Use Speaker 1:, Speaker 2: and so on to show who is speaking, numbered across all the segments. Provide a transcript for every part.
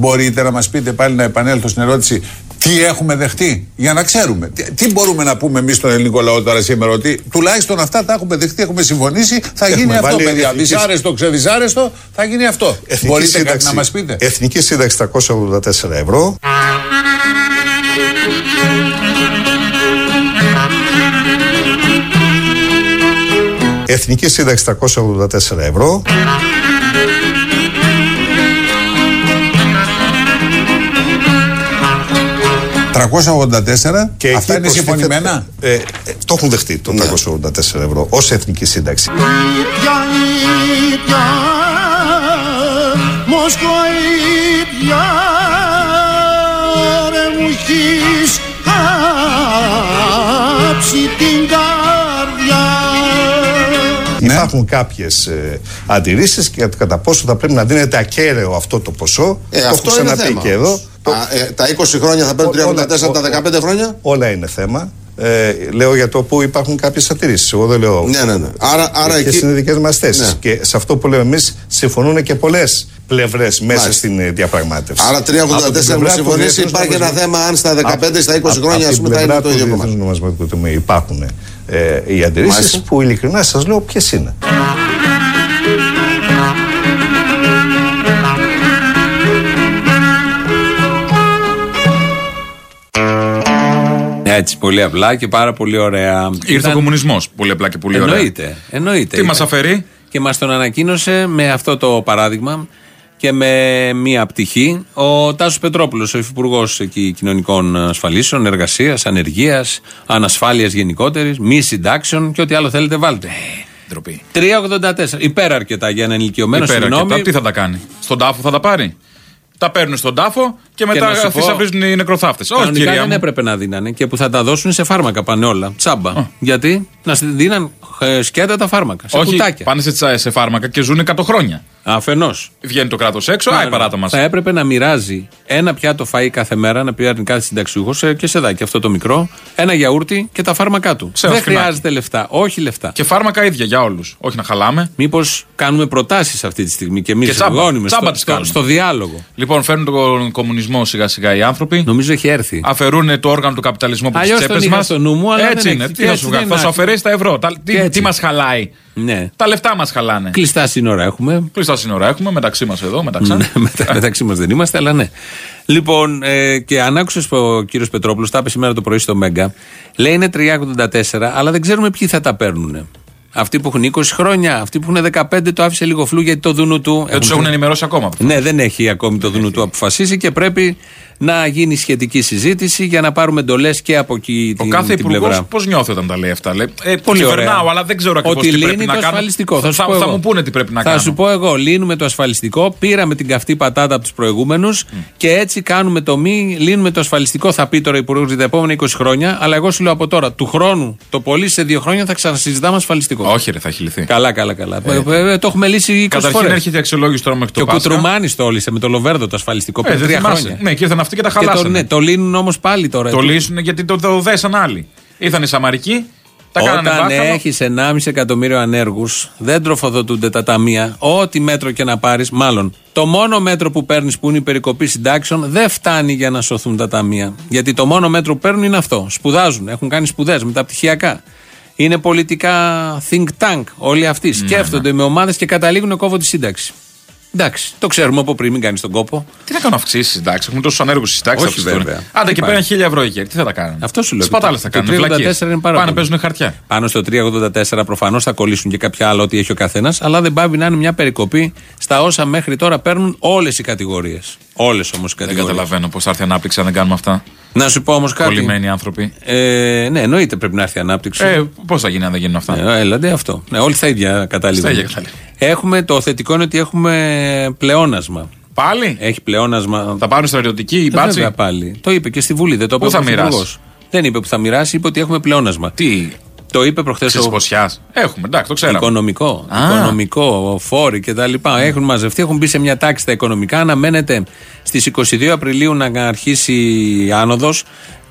Speaker 1: Μπορείτε να μας πείτε πάλι να επανέλθω στην ερώτηση τι έχουμε δεχτεί για να ξέρουμε. Τι, τι μπορούμε να πούμε εμείς στον ελληνικό λαό τώρα σήμερα, ότι τουλάχιστον αυτά τα έχουμε δεχτεί, έχουμε συμφωνήσει, θα
Speaker 2: Έχουμε
Speaker 1: γίνει αυτό,
Speaker 2: βάλει
Speaker 1: παιδιά.
Speaker 2: εθνική-
Speaker 1: Δυσάρεστο, ξεδυσάρεστο, θα γίνει αυτό.
Speaker 2: Εθνική
Speaker 1: Μπορείτε κάτι
Speaker 2: σύνταξη-
Speaker 1: να μας πείτε;
Speaker 2: Εθνική σύνταξη 384 ευρώ. Εθνική σύνταξη 384 ευρώ.
Speaker 1: «384,
Speaker 2: Και
Speaker 1: αυτά
Speaker 2: εκεί
Speaker 1: είναι
Speaker 2: προστίθεται-
Speaker 1: συμφωνημένα;
Speaker 2: Ε, ε, το έχουν δεχτεί το 384 ευρώ ως εθνική σύνταξη.
Speaker 3: ίδια ίδια Μοσκοίδια ρε μου έχεις κάψει
Speaker 2: Υπάρχουν κάποιες ε, αντιρρήσεις και κατά πόσο θα πρέπει να δίνεται ακέραιο αυτό το ποσό.
Speaker 4: Ε,
Speaker 2: το
Speaker 4: αυτό
Speaker 2: έχω
Speaker 4: είναι
Speaker 2: ξαναπεί
Speaker 4: θέμα.
Speaker 2: και εδώ. Το-
Speaker 4: Α, ε, τα 20 χρόνια θα παίρνουν
Speaker 2: Ό- όλα-
Speaker 4: 384 τα
Speaker 2: ό-
Speaker 4: 15 χρόνια.
Speaker 2: Όλα είναι θέμα. Ε, λέω για το που υπάρχουν κάποιες αντιρρήσει. Εγώ δεν λέω.
Speaker 4: Ναι, ναι, ναι. Άρα, άρα
Speaker 2: Ποιες
Speaker 4: εκεί.
Speaker 2: είναι οι δικές μας θέσεις.
Speaker 4: Ναι.
Speaker 2: Και σε αυτό που λέμε εμείς συμφωνούν και πολλές πλευρές μέσα
Speaker 4: Μάλιστα.
Speaker 2: στην ε, διαπραγμάτευση.
Speaker 4: Άρα
Speaker 2: Από την
Speaker 4: 384
Speaker 2: πλευρά
Speaker 4: έχουμε
Speaker 2: του
Speaker 4: συμφωνήσει.
Speaker 2: Διεθνούς
Speaker 4: Υπάρχει ένα
Speaker 2: Νομισματικού-
Speaker 4: θέμα αν στα 15 ή στα 20
Speaker 2: Απ-
Speaker 4: χρόνια
Speaker 2: απ'
Speaker 4: ας
Speaker 2: την
Speaker 4: πούμε, θα
Speaker 2: πλευρά
Speaker 4: είναι το
Speaker 2: του
Speaker 4: ίδιο
Speaker 2: Διεθνούς
Speaker 4: κομμάτι.
Speaker 2: Νομισματικού Ταμείου υπάρχουν ε, οι αντιρρήσεις
Speaker 4: Μάλιστα.
Speaker 2: που ειλικρινά σας λέω ποιες είναι.
Speaker 5: Έτσι, πολύ απλά και πάρα πολύ ωραία.
Speaker 6: Ήρθε
Speaker 5: Ήταν-
Speaker 6: ο κομμουνισμός. Πολύ απλά και πολύ ωραία.
Speaker 5: Εννοείται. εννοείται.
Speaker 6: Τι μας
Speaker 5: Ήταν-
Speaker 6: αφαιρεί;
Speaker 5: Και μας τον ανακοίνωσε με αυτό το παράδειγμα και με μία πτυχή ο Τάσος Πετρόπουλος, ο Υφυπουργός Κοινωνικών Ασφαλίσεων, Εργασίας, Ανεργίας, Ανασφάλειας γενικότερης, μη συντάξεων και ό,τι άλλο θέλετε βάλτε.
Speaker 6: Ντροπή.
Speaker 5: 384. Υπέρ αρκετά για έναν ηλικιωμένο.
Speaker 6: Υπέρα
Speaker 5: Συγγνώμη.
Speaker 6: αρκετά. Τι θα τα κάνει; Στον τάφο θα τα πάρει; Τα παίρνουν στον τάφο και μετά
Speaker 5: να σου πω,
Speaker 6: θησαυρίζουν οι νεκροθάφτες. Όχι,
Speaker 5: Κανονικά
Speaker 6: κυρία
Speaker 5: δεν
Speaker 6: μου.
Speaker 5: έπρεπε να δίνανε και που θα τα δώσουν σε φάρμακα πάνε όλα. Τσάμπα. Γιατί να σου δίναν ε, σκέτα τα φάρμακα. Σε
Speaker 6: Όχι,
Speaker 5: κουτάκια.
Speaker 6: πάνε σε, τσα- σε φάρμακα και ζουν 100 χρόνια.
Speaker 5: Αφενός.
Speaker 6: Βγαίνει το κράτος έξω, άι παράτα μας.
Speaker 5: Θα έπρεπε να μοιράζει ένα πιάτο φαΐ κάθε μέρα, να πει κάθε συνταξιούχος και σε δάκι αυτό το μικρό, ένα γιαούρτι και τα φάρμακά του.
Speaker 6: Σε ένα
Speaker 5: Δεν
Speaker 6: σπινάκι.
Speaker 5: χρειάζεται λεφτά. Όχι λεφτά.
Speaker 6: Και φάρμακα ίδια για όλους. Όχι να χαλάμε.
Speaker 5: Μήπως κάνουμε προτάσεις αυτή τη στιγμή και εμείς
Speaker 6: Και τσάμπα.
Speaker 5: ζυγώνουμε
Speaker 6: Τσάμπα
Speaker 5: στο,
Speaker 6: τις
Speaker 5: στο,
Speaker 6: κάνουμε.
Speaker 5: στο διάλογο.
Speaker 6: Λοιπόν, φέρνουν τον κομμουνισμό σιγά σιγά οι άνθρωποι.
Speaker 5: Νομίζω έχει έρθει.
Speaker 6: Αφαιρούν το όργανο του καπιταλισμού από τις
Speaker 5: Αλλιώς τον
Speaker 6: τσέπες
Speaker 5: είχα
Speaker 6: μας.
Speaker 5: στο νου μου, αλλά
Speaker 6: Έτσι
Speaker 5: δεν
Speaker 6: είναι.
Speaker 5: έχει.
Speaker 6: Τι θα
Speaker 5: Έτσι
Speaker 6: σου
Speaker 5: δεν
Speaker 6: βγάλει, θα σου
Speaker 5: άρχισε.
Speaker 6: αφαιρέσει τα ευρώ. Τα-
Speaker 5: Και
Speaker 6: Τι,
Speaker 5: έτσι.
Speaker 6: τι μας χαλάει.
Speaker 5: Ναι.
Speaker 6: Τα λεφτά μας χαλάνε.
Speaker 5: Κλειστά σύνορα έχουμε.
Speaker 6: Κλειστά σύνορα έχουμε μεταξύ μας εδώ, μεταξύ.
Speaker 5: Ναι, μετα- μεταξύ μας δεν είμαστε, αλλά ναι. Λοιπόν, ε, και αν άκουσε ο κύριος Πετρόπουλος, τα είπε σήμερα το πρωί στο Μέγκα, λέει είναι 384, αλλά δεν ξέρουμε ποιοι θα τα παίρνουν. Αυτοί που έχουν 20 χρόνια, αυτοί που έχουν 15 το άφησε λίγο φλού γιατί το δούνου του.
Speaker 6: Δεν τους έχουν ενημερώσει ακόμα.
Speaker 5: Ναι, δεν έχει ακόμη το δούνου του αποφασίσει και πρέπει να γίνει σχετική συζήτηση για να πάρουμε εντολές και από εκεί
Speaker 6: Ο
Speaker 5: την,
Speaker 6: κάθε
Speaker 5: την πλευρά.
Speaker 6: υπουργό πώς νιώθει όταν τα λέει αυτά. Λέει, ε,
Speaker 5: Πολύ
Speaker 6: κυβερνάω,
Speaker 5: ωραία.
Speaker 6: αλλά δεν ξέρω ακριβώς
Speaker 5: Ότι
Speaker 6: τι πρέπει
Speaker 5: λύνει
Speaker 6: να
Speaker 5: το
Speaker 6: κάνω.
Speaker 5: ασφαλιστικό. Θα, σου
Speaker 6: θα,
Speaker 5: πω
Speaker 6: θα
Speaker 5: εγώ.
Speaker 6: μου πούνε τι πρέπει να
Speaker 5: θα
Speaker 6: κάνω.
Speaker 5: σου πω εγώ, λύνουμε το ασφαλιστικό, πήραμε την καυτή πατάτα από τους προηγούμενους και έτσι κάνουμε το μη, λύνουμε το ασφαλιστικό. Θα πει τώρα ο Υπουργός για τα επόμενα 20 χρόνια, αλλά εγώ σου λέω από τώρα, του χρόνου, το πολύ σε δύο χρόνια θα ξανασυζητάμε ασφαλιστικό.
Speaker 6: Όχι, ρε, θα έχει λυθεί.
Speaker 5: Καλά, καλά, καλά. Ε, ε, το έχουμε λύσει 20
Speaker 6: Καταρχήν
Speaker 5: φορές.
Speaker 6: έρχεται η αξιολόγηση τώρα μέχρι
Speaker 5: Και
Speaker 6: το
Speaker 5: ο
Speaker 6: Πάσχα.
Speaker 5: Κουτρουμάνης το όλησε με το Λοβέρδο το ασφαλιστικό
Speaker 6: Ε,
Speaker 5: πριν
Speaker 6: δεν
Speaker 5: τρία
Speaker 6: θυμάσαι.
Speaker 5: χρόνια.
Speaker 6: Ναι, και ήρθαν αυτοί και τα
Speaker 5: Και το,
Speaker 6: χαλάσανε.
Speaker 5: ναι, το λύνουν όμως πάλι τώρα.
Speaker 6: Το
Speaker 5: Ε,
Speaker 6: λύσουν γιατί το, το δέσαν άλλοι. Ήρθαν οι Σαμαρικοί, τα κάνανε
Speaker 5: Όταν
Speaker 6: βάχαλο.
Speaker 5: έχεις 1,5 εκατομμύριο ανέργους, δεν τροφοδοτούνται τα ταμεία. Ό,τι μέτρο και να πάρεις, μάλλον το μόνο μέτρο που παίρνεις που είναι η περικοπή συντάξεων δεν φτάνει για να σωθούν τα ταμεία. Γιατί το μόνο μέτρο που παίρνουν είναι αυτό. Σπουδάζουν, έχουν κάνει σπουδές μεταπτυχιακά. Είναι πολιτικά think tank όλοι αυτοί.
Speaker 6: Ναι,
Speaker 5: Σκέφτονται με ομάδες και καταλήγουν κόβω τη σύνταξη. Εντάξει, το ξέρουμε από πριν, μην κάνεις τον κόπο.
Speaker 6: Τι να κάνουν αυξήσεις συντάξει, έχουμε τόσους ανέργους συντάξει.
Speaker 5: Όχι, βέβαια.
Speaker 6: Άντε
Speaker 5: Τι
Speaker 6: και
Speaker 5: πάει.
Speaker 6: πέραν χίλια ευρώ εκεί. Τι θα τα κάνουν;
Speaker 5: Αυτό σου λέω.
Speaker 6: Σπατάλες θα
Speaker 5: Το
Speaker 6: κάνουν.
Speaker 5: 384
Speaker 6: βλακίες.
Speaker 5: είναι πάρα
Speaker 6: Πάνε
Speaker 5: πολύ.
Speaker 6: παίζουν χαρτιά.
Speaker 5: Πάνω στο 384 προφανώς θα κολλήσουν και κάποια άλλα ό,τι έχει ο καθένας, αλλά δεν πάβει να είναι μια περικοπή στα όσα μέχρι τώρα παίρνουν όλες οι κατηγορίες. Όλες όμως οι
Speaker 6: Δεν
Speaker 5: κατηγορίες.
Speaker 6: καταλαβαίνω πώς θα έρθει η ανάπτυξη αν δεν κάνουμε αυτά.
Speaker 5: Να σου πω όμως κάτι.
Speaker 6: Κολλημένοι άνθρωποι.
Speaker 5: Ε, ναι, εννοείται πρέπει να έρθει η ανάπτυξη.
Speaker 6: Ε, πώς θα γίνει αν δεν γίνουν αυτά;
Speaker 5: Ε, έλατε αυτό. Ναι, όλοι στα ίδια καταλήγουν.
Speaker 6: Στα ίδια καταλήγουν.
Speaker 5: Έχουμε, το θετικό είναι ότι έχουμε πλεόνασμα.
Speaker 6: Πάλι;
Speaker 5: Έχει πλεόνασμα.
Speaker 6: Θα πάρουν στρατιωτικοί οι
Speaker 5: Ε,
Speaker 6: μπάτσοι.
Speaker 5: βέβαια πάλι. Το είπε και στη Βουλή, δεν το είπε
Speaker 6: Πού θα
Speaker 5: ο Πρωθυπουργός.
Speaker 6: μοιράσει;
Speaker 5: Δεν είπε που θα μοιράσει, είπε ότι έχουμε πλεόνασμα.
Speaker 6: Τι;
Speaker 5: Το είπε προχθές
Speaker 6: Τη
Speaker 5: ο
Speaker 6: Ποσιάς; Έχουμε, εντάξει, το ξέραμε.
Speaker 5: Οικονομικό.
Speaker 6: Α.
Speaker 5: Οικονομικό, φόροι κτλ. Έχουν μαζευτεί, έχουν μπει σε μια τάξη τα οικονομικά. Αναμένεται στις 22 Απριλίου να αρχίσει η άνοδος.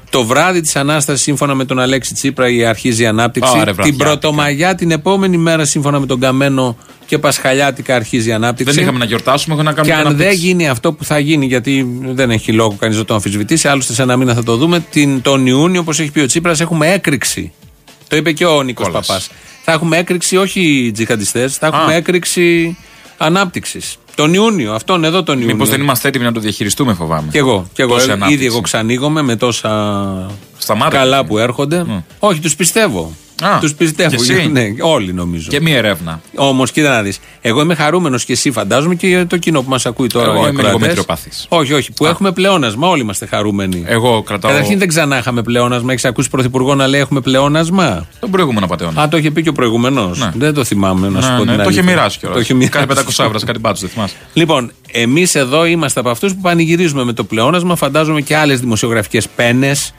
Speaker 5: Το βράδυ της Ανάστασης, σύμφωνα με τον Αλέξη Τσίπρα, η αρχίζει η ανάπτυξη.
Speaker 6: Ωραία,
Speaker 5: την
Speaker 6: βραδιάτικα.
Speaker 5: Πρωτομαγιά, την επόμενη μέρα, σύμφωνα με τον Καμένο και Πασχαλιάτικα, αρχίζει η ανάπτυξη.
Speaker 6: Δεν είχαμε να γιορτάσουμε, έχω να κάνουμε
Speaker 5: Και αν
Speaker 6: ανάπτυξη.
Speaker 5: δεν γίνει αυτό που θα γίνει, γιατί δεν έχει λόγο κανείς να το αμφισβητήσει, άλλωστε σε ένα μήνα θα το δούμε, την, τον Ιούνιο, όπως έχει πει ο Τσίπρας, έχουμε έκρηξη. Το είπε και ο Νίκος
Speaker 6: Κόλαση.
Speaker 5: Παπάς. Θα έχουμε έκρηξη όχι τζιχαντιστές, θα έχουμε
Speaker 6: Α.
Speaker 5: έκρηξη ανάπτυξης. Τον Ιούνιο, αυτόν εδώ τον Ιούνιο.
Speaker 6: Μήπως δεν είμαστε έτοιμοι να το διαχειριστούμε, φοβάμαι.
Speaker 5: Κι εγώ. Κι εγώ.
Speaker 6: Τόση
Speaker 5: Ε,
Speaker 6: ανάπτυξη.
Speaker 5: Ήδη εγώ ξανοίγομαι με τόσα
Speaker 6: Σταμάτα.
Speaker 5: καλά που έρχονται.
Speaker 6: Μμ.
Speaker 5: Όχι, τους πιστεύω.
Speaker 6: Α,
Speaker 5: Τους πιστεύω.
Speaker 6: και εσύ;
Speaker 5: Ναι, όλοι νομίζω.
Speaker 6: Και μία έρευνα.
Speaker 5: Όμως, κοίτα να δεις. Εγώ είμαι χαρούμενος και εσύ, φαντάζομαι, και το κοινό που μας ακούει τώρα.
Speaker 6: Εγώ
Speaker 5: οι
Speaker 6: είμαι λίγο
Speaker 5: ακροατές.
Speaker 6: μετριοπαθής.
Speaker 5: Όχι, όχι. Που
Speaker 6: Α.
Speaker 5: έχουμε πλεόνασμα. Όλοι είμαστε χαρούμενοι.
Speaker 6: Εγώ κρατάω.
Speaker 5: Καταρχήν δεν ξανά είχαμε πλεόνασμα. Έχεις ακούσει πρωθυπουργό να λέει έχουμε πλεόνασμα.
Speaker 6: Τον προηγούμενο πατεώνα.
Speaker 5: Α, το είχε πει και ο προηγούμενος.
Speaker 6: Ναι.
Speaker 5: Δεν το θυμάμαι, να σου
Speaker 6: Ναι,
Speaker 5: πω
Speaker 6: ναι,
Speaker 5: την
Speaker 6: το είχε
Speaker 5: αλήθεια.
Speaker 6: μοιράσει κιόλας.
Speaker 5: Το είχε μοιράσει.
Speaker 6: Κάτι 500 άβρα, κάτι μπάτσο, δεν θυμάσαι.
Speaker 5: Λοιπόν, εμείς εδώ είμαστε από αυτούς που πανηγυρίζουμε με το πλεόνασμα. Φαντάζομαι και άλλες δημοσιογραφικές πένες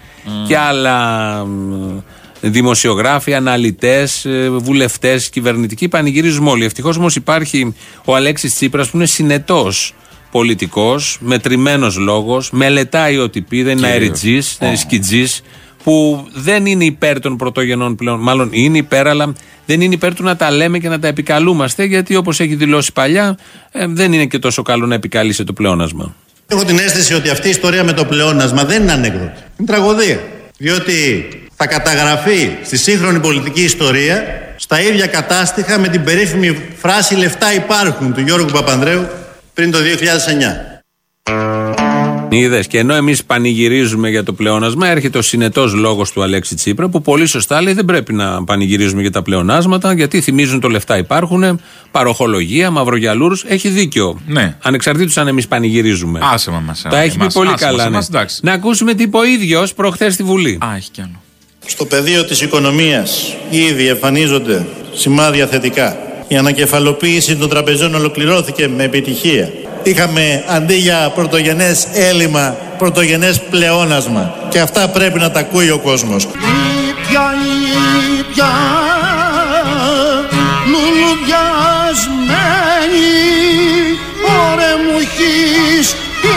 Speaker 5: και άλλα μ, δημοσιογράφοι, αναλυτές, βουλευτές, κυβερνητικοί. Πανηγυρίζουμε όλοι. Ευτυχώς όμως υπάρχει ο Αλέξης Τσίπρας που είναι συνετός πολιτικός, μετρημένος λόγος, μελετάει ό,τι πει, δεν είναι
Speaker 6: Κύριος.
Speaker 5: αεριτζή, δεν είναι σκιτζής, που δεν είναι υπέρ των πρωτογενών πλέον. Μάλλον είναι υπέρ, αλλά δεν είναι υπέρ του να τα λέμε και να τα επικαλούμαστε, γιατί όπως έχει δηλώσει παλιά, ε, δεν είναι και τόσο καλό να επικαλείσαι το πλεόνασμα.
Speaker 7: Έχω την αίσθηση ότι αυτή η ιστορία με το πλεόνασμα δεν είναι ανέκδοτη. Είναι τραγωδία. Διότι θα καταγραφεί στη σύγχρονη πολιτική ιστορία στα ίδια κατάστοιχα με την περίφημη φράση «Λεφτά υπάρχουν» του Γιώργου Παπανδρέου πριν το 2009.
Speaker 5: Είδες και ενώ εμείς πανηγυρίζουμε για το πλεόνασμα, έρχεται ο συνετός λόγος του Αλέξη Τσίπρα που πολύ σωστά λέει δεν πρέπει να πανηγυρίζουμε για τα πλεονάσματα γιατί θυμίζουν το λεφτά υπάρχουν, παροχολογία, μαυρογιαλούρους. Έχει δίκιο.
Speaker 6: Ναι.
Speaker 5: Ανεξαρτήτως αν εμείς πανηγυρίζουμε.
Speaker 6: Άσε μας μας,
Speaker 5: Τα έχει πει
Speaker 6: εμάς,
Speaker 5: πολύ
Speaker 6: άσε
Speaker 5: καλά.
Speaker 6: μας,
Speaker 5: ναι.
Speaker 6: εμάς, εντάξει.
Speaker 5: Να ακούσουμε τι είπε ο ίδιος προχθές στη Βουλή.
Speaker 6: Α, έχει κι άλλο.
Speaker 7: Στο πεδίο της οικονομίας ήδη εμφανίζονται σημάδια θετικά. Η ανακεφαλοποίηση των τραπεζών ολοκληρώθηκε με επιτυχία. Είχαμε αντί για πρωτογενές έλλειμμα, πρωτογενές πλεόνασμα. Και αυτά πρέπει να τα ακούει ο κόσμος.
Speaker 3: ίδια ίδια λουλουδιασμένη Ωρε μου έχεις την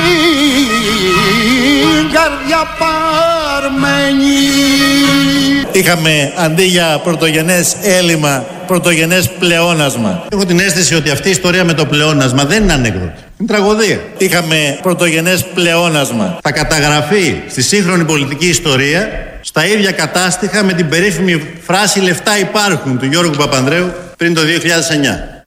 Speaker 3: καρδιά παρμένη
Speaker 7: Είχαμε αντί για πρωτογενές έλλειμμα, πρωτογενές πλεόνασμα. Έχω την αίσθηση ότι αυτή η ιστορία με το πλεόνασμα δεν είναι ανέκδοτη. Είναι τραγωδία. Είχαμε πρωτογενές πλεόνασμα. Θα καταγραφεί στη σύγχρονη πολιτική ιστορία στα ίδια κατάστοιχα με την περίφημη φράση «Λεφτά υπάρχουν» του Γιώργου Παπανδρέου πριν το 2009.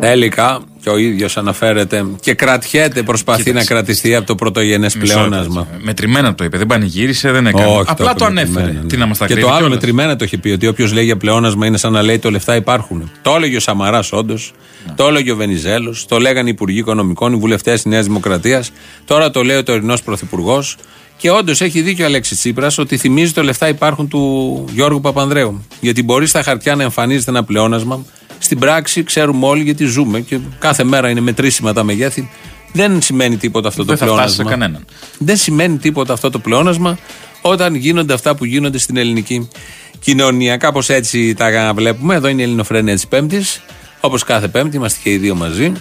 Speaker 5: Τελικά και ο ίδιος αναφέρεται και κρατιέται, προσπαθεί
Speaker 6: Κοίταξε.
Speaker 5: να κρατηθεί από το πρωτογενές
Speaker 6: Μισό
Speaker 5: πλεόνασμα.
Speaker 6: λεπτό. Μετρημένα το είπε, δεν πανηγύρισε, δεν έκανε.
Speaker 5: Όχι,
Speaker 6: Απλά το,
Speaker 5: είπε μετρημένα,
Speaker 6: ανέφερε.
Speaker 5: ναι.
Speaker 6: Τι να μας τα
Speaker 5: Και
Speaker 6: κρίνει
Speaker 5: το άλλο
Speaker 6: κιόλας.
Speaker 5: μετρημένα το είχε πει ότι όποιος λέει για πλεόνασμα είναι σαν να λέει το λεφτά υπάρχουν. Το έλεγε ο Σαμαράς, όντως.
Speaker 6: Ναι.
Speaker 5: Το έλεγε ο Βενιζέλος. Το λέγανε οι Υπουργοί Οικονομικών, οι βουλευτές της Νέας Δημοκρατίας. Τώρα το λέει ο τωρινός Πρωθυπουργός. Και όντως έχει δίκιο ο Αλέξης Τσίπρας ότι θυμίζει το λεφτά υπάρχουν του Γιώργου Παπανδρέου. Γιατί μπορεί στα χαρτιά να εμφανίζεται ένα πλεόνασμα. Στην πράξη ξέρουμε όλοι γιατί ζούμε και κάθε μέρα είναι μετρήσιμα τα μεγέθη. Δεν σημαίνει τίποτα αυτό
Speaker 6: Δεν
Speaker 5: το
Speaker 6: θα φτάσει
Speaker 5: πλεόνασμα.
Speaker 6: σε κανέναν.
Speaker 5: Δεν σημαίνει τίποτα αυτό το πλεόνασμα όταν γίνονται αυτά που γίνονται στην ελληνική κοινωνία. Κάπως έτσι τα βλέπουμε. Εδώ είναι η Ελληνοφρένεια της Πέμπτης. Όπως κάθε Πέμπτη, είμαστε και οι δύο μαζί.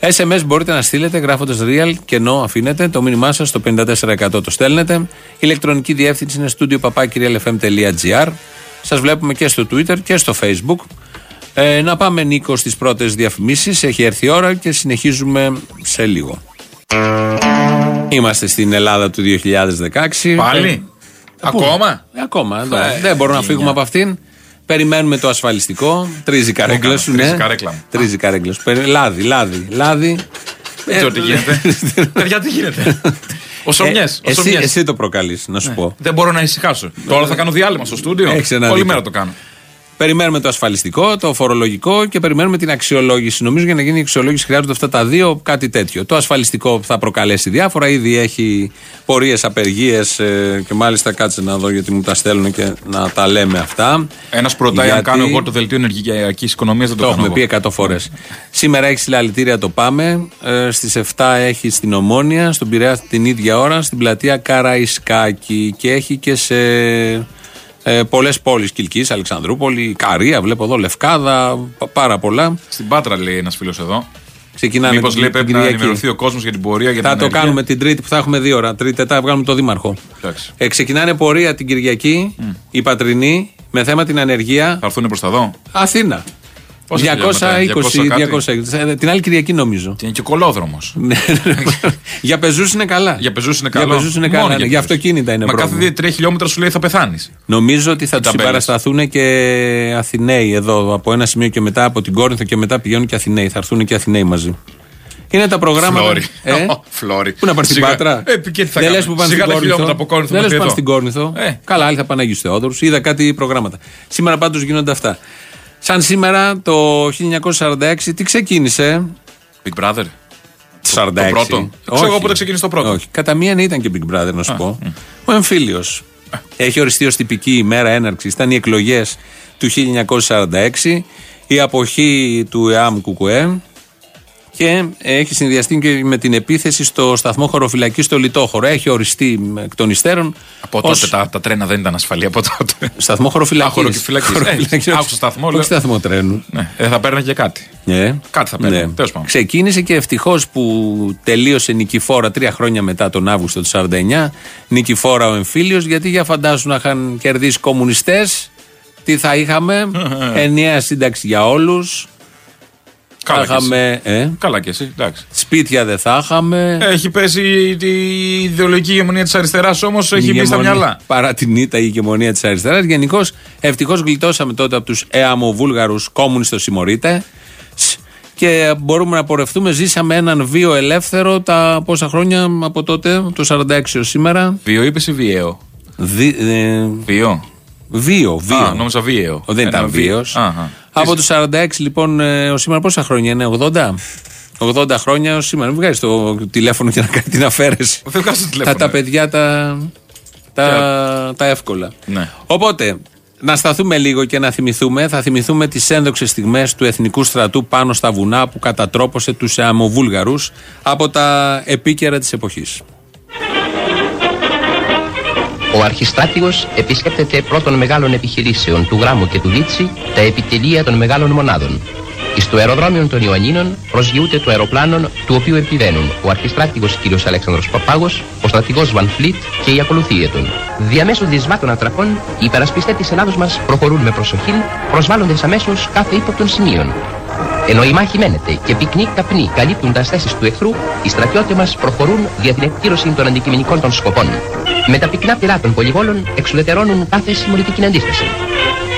Speaker 5: SMS μπορείτε να στείλετε γράφοντας real και no αφήνετε το μήνυμά σας στο 54% το στέλνετε. Η ηλεκτρονική διεύθυνση είναι studio papakirialfm.gr. Σας βλέπουμε και στο Twitter και στο Facebook. Ε, να πάμε Νίκο στις πρώτες διαφημίσεις Έχει έρθει η ώρα και συνεχίζουμε σε λίγο Είμαστε στην Ελλάδα του 2016
Speaker 6: Πάλι;
Speaker 5: Ε,
Speaker 6: Ακόμα;
Speaker 5: ε, Ακόμα εδώ.
Speaker 6: Ε,
Speaker 5: Δεν μπορούμε να
Speaker 6: γενιά.
Speaker 5: φύγουμε από αυτήν Περιμένουμε το ασφαλιστικό Τρίζει η καρέκλα
Speaker 6: έκανα,
Speaker 5: σου
Speaker 6: τρίζει
Speaker 5: ναι.
Speaker 6: η καρέκλα μου.
Speaker 5: Τρίζει η καρέκλα σου Περι- Λάδι, λάδι, λάδι
Speaker 6: Δεν ξέρω τι γίνεται. Παιδιά, τι γίνεται; Ο Σομιέ.
Speaker 5: Ε, εσύ, εσύ το προκαλείς να σου πω
Speaker 6: Δεν μπορώ να ησυχάσω. Τώρα θα κάνω διάλειμμα στο στούντιο.
Speaker 5: Έχεις ένα
Speaker 6: Όλη
Speaker 5: δίκιο.
Speaker 6: μέρα το κάνω.
Speaker 5: Περιμένουμε το ασφαλιστικό, το φορολογικό και περιμένουμε την αξιολόγηση. Νομίζω για να γίνει η αξιολόγηση χρειάζονται αυτά τα δύο, κάτι τέτοιο. Το ασφαλιστικό θα προκαλέσει διάφορα, ήδη έχει πορείες, απεργίες και μάλιστα κάτσε να δω γιατί μου τα στέλνουν και να τα λέμε αυτά.
Speaker 6: Ένας ρωτάει αν
Speaker 5: Γιατί-
Speaker 6: κάνω εγώ το δελτίο ενεργειακής οικονομίας, δεν το,
Speaker 5: Το
Speaker 6: κάνω.
Speaker 5: έχουμε
Speaker 6: εγώ.
Speaker 5: πει 100 φορές. Σήμερα έχει συλλαλητήρια το Πάμε. Ε, Στις 7 έχει στην Ομόνια, στον Πειραιά την ίδια ώρα, στην πλατεία Καραϊσκάκη. Και έχει και σε ε, πολλές πόλεις. Κυλκής, Αλεξανδρούπολη, Καρία, βλέπω εδώ, Λευκάδα, πα- πάρα πολλά.
Speaker 6: Στην Πάτρα λέει ένας φίλος εδώ.
Speaker 5: Ξεκινάνε
Speaker 6: Μήπως
Speaker 5: την-
Speaker 6: λέει
Speaker 5: την
Speaker 6: πρέπει να
Speaker 5: Κυριακή.
Speaker 6: ενημερωθεί ο κόσμος για την πορεία, για
Speaker 5: Θα
Speaker 6: την
Speaker 5: το
Speaker 6: ενέργεια;
Speaker 5: κάνουμε την Τρίτη που θα έχουμε δύο ώρα. Τρίτη, Τετάρτη βγάλουμε το Δήμαρχο.
Speaker 6: Εντάξει.
Speaker 5: Ε, ξεκινάνε πορεία την Κυριακή, η Πατρινή, με θέμα την ανεργία.
Speaker 6: Θα έρθουν προς τα δω.
Speaker 5: Αθήνα.
Speaker 6: Πόσα
Speaker 5: 220,
Speaker 6: χιλιόμετρα,
Speaker 5: 200, Ε, Την άλλη Κυριακή νομίζω.
Speaker 6: Και είναι και κολόδρομος.
Speaker 5: Ναι. Για πεζούς είναι καλά.
Speaker 6: Για πεζούς είναι
Speaker 5: Για
Speaker 6: καλό.
Speaker 5: πεζούς είναι
Speaker 6: Μόνο
Speaker 5: καλά. ναι. Για
Speaker 6: πεζούς.
Speaker 5: αυτοκίνητα είναι
Speaker 6: Μα
Speaker 5: πρόβλημα.
Speaker 6: κάθε 3 χιλιόμετρα σου λέει θα πεθάνεις.
Speaker 5: Νομίζω ότι θα τους
Speaker 6: ταμπέλες.
Speaker 5: συμπαρασταθούν και Αθηναίοι εδώ. Από ένα σημείο και μετά, από την Κόρινθο και μετά πηγαίνουν και Αθηναίοι. Θα έρθουν και Αθηναίοι μαζί. Είναι τα προγράμματα.
Speaker 6: Φλόρι.
Speaker 5: Ε;
Speaker 6: Φλόρι.
Speaker 5: Πού να πάνε στην
Speaker 6: Σιγά.
Speaker 5: Πάτρα;
Speaker 6: Ε, και τι θα
Speaker 5: Δεν λες
Speaker 6: κάνουμε.
Speaker 5: που πάνε
Speaker 6: Σιγά
Speaker 5: στην
Speaker 6: τα χιλιόμετρα
Speaker 5: Κόρνηθο.
Speaker 6: από Κόρινθο
Speaker 5: Δεν λες
Speaker 6: μέχρι
Speaker 5: που πάνε
Speaker 6: εδώ.
Speaker 5: στην Κόρνηθο.
Speaker 6: Ε.
Speaker 5: Καλά, άλλοι θα πάνε Αγίου Θεόδωρου. Είδα κάτι προγράμματα. Σήμερα πάντως γίνονται αυτά. Σαν σήμερα το 1946, τι ξεκίνησε;
Speaker 6: Big Brother.
Speaker 5: 46.
Speaker 6: το πρώτο. Ξέρω εγώ πότε ξεκίνησε το πρώτο.
Speaker 5: Όχι. Κατά μία ήταν και Big Brother, να σου πω. Ο εμφύλιος. Έχει οριστεί ως τυπική ημέρα έναρξης. Ήταν οι εκλογές του 1946, η αποχή του ΕΑΜ Κουκουέ και έχει συνδυαστεί και με την επίθεση στο σταθμό χωροφυλακή στο Λιτόχωρο. Έχει οριστεί εκ των υστέρων.
Speaker 6: Από
Speaker 5: ως
Speaker 6: τότε τα, τα τρένα δεν ήταν ασφαλή. Από τότε.
Speaker 5: Σταθμό χωροφυλακής.
Speaker 6: Α, χωροφυλακής. Ε, άκουσα σταθμό, λέω.
Speaker 5: Όχι σταθμό τρένου.
Speaker 6: ναι, ε, θα παίρναγε και κάτι.
Speaker 5: Ναι.
Speaker 6: Κάτι θα παίρνει. Τέλος πάντων.
Speaker 5: Ξεκίνησε και ευτυχώς που τελείωσε νικηφόρα τρία χρόνια μετά τον Αύγουστο του 49. Νικηφόρα ο εμφύλιος, γιατί για φαντάσου να είχαν κερδίσει κομμουνιστές. Τι θα είχαμε, ενιαία σύνταξη για όλους. Θα
Speaker 6: Καλά και εσύ.
Speaker 5: είχαμε. Ε,
Speaker 6: Καλά και εσύ, εντάξει.
Speaker 5: σπίτια δεν θα είχαμε.
Speaker 6: Έχει πέσει η ιδεολογική ηγεμονία της αριστεράς όμως, έχει μπει στα
Speaker 5: ηγεμονία-
Speaker 6: μυαλά.
Speaker 5: Παρά την ήττα η ηγεμονία της αριστεράς. Γενικώς, ευτυχώς γλιτώσαμε τότε από τους ΕΑΜΟ-Βούλγαρους κομμουνιστό συμμορίτε. Σ. Και μπορούμε να πορευτούμε. Ζήσαμε έναν βίο ελεύθερο τα πόσα χρόνια από τότε, το 46 έως σήμερα.
Speaker 6: Βίο είπες ή βιαίο.
Speaker 5: Δι, ε,
Speaker 6: Βίο.
Speaker 5: βίο, βίο.
Speaker 6: Α, νόμιζα βίαιο.
Speaker 5: Ο, δεν
Speaker 6: Ένα
Speaker 5: ήταν
Speaker 6: βίο.
Speaker 5: Βίο.
Speaker 6: Αχα.
Speaker 5: Από το 46 λοιπόν ε, ως σήμερα πόσα χρόνια είναι, 80? 80 χρόνια ως σήμερα. Μην βγάζει το τηλέφωνο και να κάνει την αφαίρεση.
Speaker 6: Δεν βγάζω το
Speaker 5: Τα,
Speaker 6: τηλέφωνο.
Speaker 5: τα παιδιά τα, τα, τα εύκολα.
Speaker 6: Ναι.
Speaker 5: Οπότε, να σταθούμε λίγο και να θυμηθούμε. Θα θυμηθούμε τις ένδοξες στιγμές του εθνικού στρατού πάνω στα βουνά που κατατρόπωσε τους αμοβούλγαρους από τα επίκαιρα της εποχής.
Speaker 8: Ο αρχιστράτηγος επισκέπτεται πρώτων μεγάλων επιχειρήσεων του Γράμμου και του Βίτσι τα επιτελεία των μεγάλων μονάδων. Στο αεροδρόμιο των Ιωαννίνων προσγειούται το αεροπλάνο του οποίου επιβαίνουν ο αρχιστράτηγος κ. Αλέξανδρος Παπάγος, ο στρατηγός Βαν Φλίτ και η ακολουθία των. Διαμέσου δυσμάτων ατραπών, οι υπερασπιστές της Ελλάδος μας προχωρούν με προσοχή, προσβάλλοντας αμέσως κάθε ύποπτων σημείων. Ενώ η μάχη μένεται και πυκνοί καπνοί καλύπτουν τα θέσει του εχθρού, οι στρατιώτες μας προχωρούν για την εκπλήρωση των αντικειμενικών των σκοπών. Με τα πυκνά πυρά των πολυβόλων εξουδετερώνουν κάθε συμμορητική αντίσταση.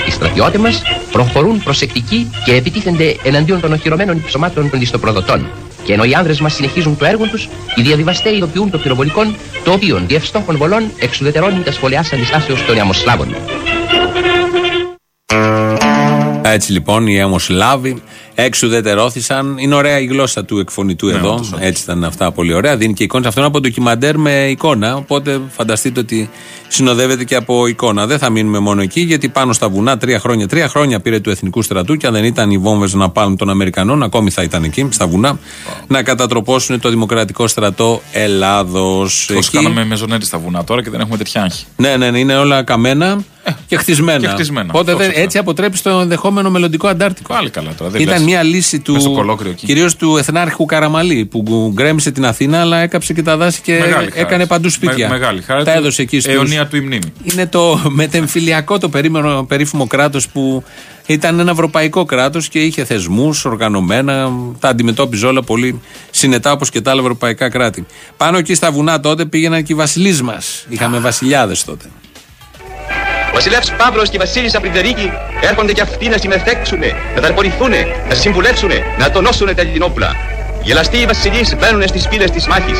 Speaker 8: Οι στρατιώτες μας προχωρούν προσεκτικοί και επιτίθενται εναντίον των οχυρωμένων υψωμάτων των ιστοπροδοτών. Και ενώ οι άνδρες μας συνεχίζουν το έργο τους, οι διαδivαστέ ειδοποιούν το πυροβολικόν, το οποίο διευστόχων βολών εξουδετερώνει τα σχολιάς αντιστάσεως των Ιαμοσλάβων.
Speaker 5: Έτσι λοιπόν οι Αιμοσλάβοι εξουδετερώθησαν. Είναι ωραία η γλώσσα του εκφωνητού εδώ.
Speaker 6: όντως, όντως.
Speaker 5: Έτσι ήταν αυτά πολύ ωραία. Δίνει και εικόνε. Αυτό είναι από ντοκιμαντέρ με εικόνα. Οπότε φανταστείτε ότι συνοδεύεται και από εικόνα. Δεν θα μείνουμε μόνο εκεί γιατί πάνω στα βουνά τρία χρόνια. Τρία χρόνια πήρε του εθνικού στρατού και αν δεν ήταν οι βόμβες να πάρουν των Αμερικανών, ακόμη θα ήταν εκεί στα βουνά, να κατατροπώσουν το δημοκρατικό στρατό Ελλάδος.
Speaker 6: Όσοι κάναμε μεζονέρι στα βουνά τώρα και δεν έχουμε τέτοια άγχη.
Speaker 5: Ναι, ναι, ναι, είναι όλα καμένα και χτισμένα.
Speaker 6: και χτισμένα.
Speaker 5: Οπότε
Speaker 6: Αυτό
Speaker 5: δεν-
Speaker 6: σωστά.
Speaker 5: έτσι αποτρέπει το ενδεχόμενο μελλοντικό Αντάρτικο.
Speaker 6: Πάλι καλά τώρα. Δεν
Speaker 5: Ήταν
Speaker 6: λες.
Speaker 5: μια λύση του.
Speaker 6: Μες στο κολόκριο εκεί.
Speaker 5: Κυρίως του Εθνάρχου Καραμαλή που γκρέμισε την Αθήνα, αλλά έκαψε και τα δάση και
Speaker 6: Μεγάλη χάρη.
Speaker 5: έκανε παντού σπίτια.
Speaker 6: Με- μεγάλη χάρη
Speaker 5: Τα
Speaker 6: του.
Speaker 5: έδωσε εκεί στους...
Speaker 6: Αιωνία του η μνήμη.
Speaker 5: Είναι το μετεμφυλιακό το περίμενο, περίφημο κράτος που ήταν ένα ευρωπαϊκό κράτος και είχε θεσμούς οργανωμένα, τα αντιμετώπιζε όλα πολύ συνετά όπως και τα άλλα ευρωπαϊκά κράτη. Πάνω εκεί στα βουνά τότε πήγαιναν και οι βασιλείς μας. Είχαμε βασιλιάδες τότε.
Speaker 9: Ο βασιλεύς Παύλος και η βασίλισσα Πριντερίκη έρχονται και αυτοί να συμμετέξουν, να ταλαιπωρηθούν, να συμβουλεύσουν, να τονώσουν τα ελληνόπουλα. Γελαστοί οι βασιλείς μπαίνουν στις πύλες της μάχης.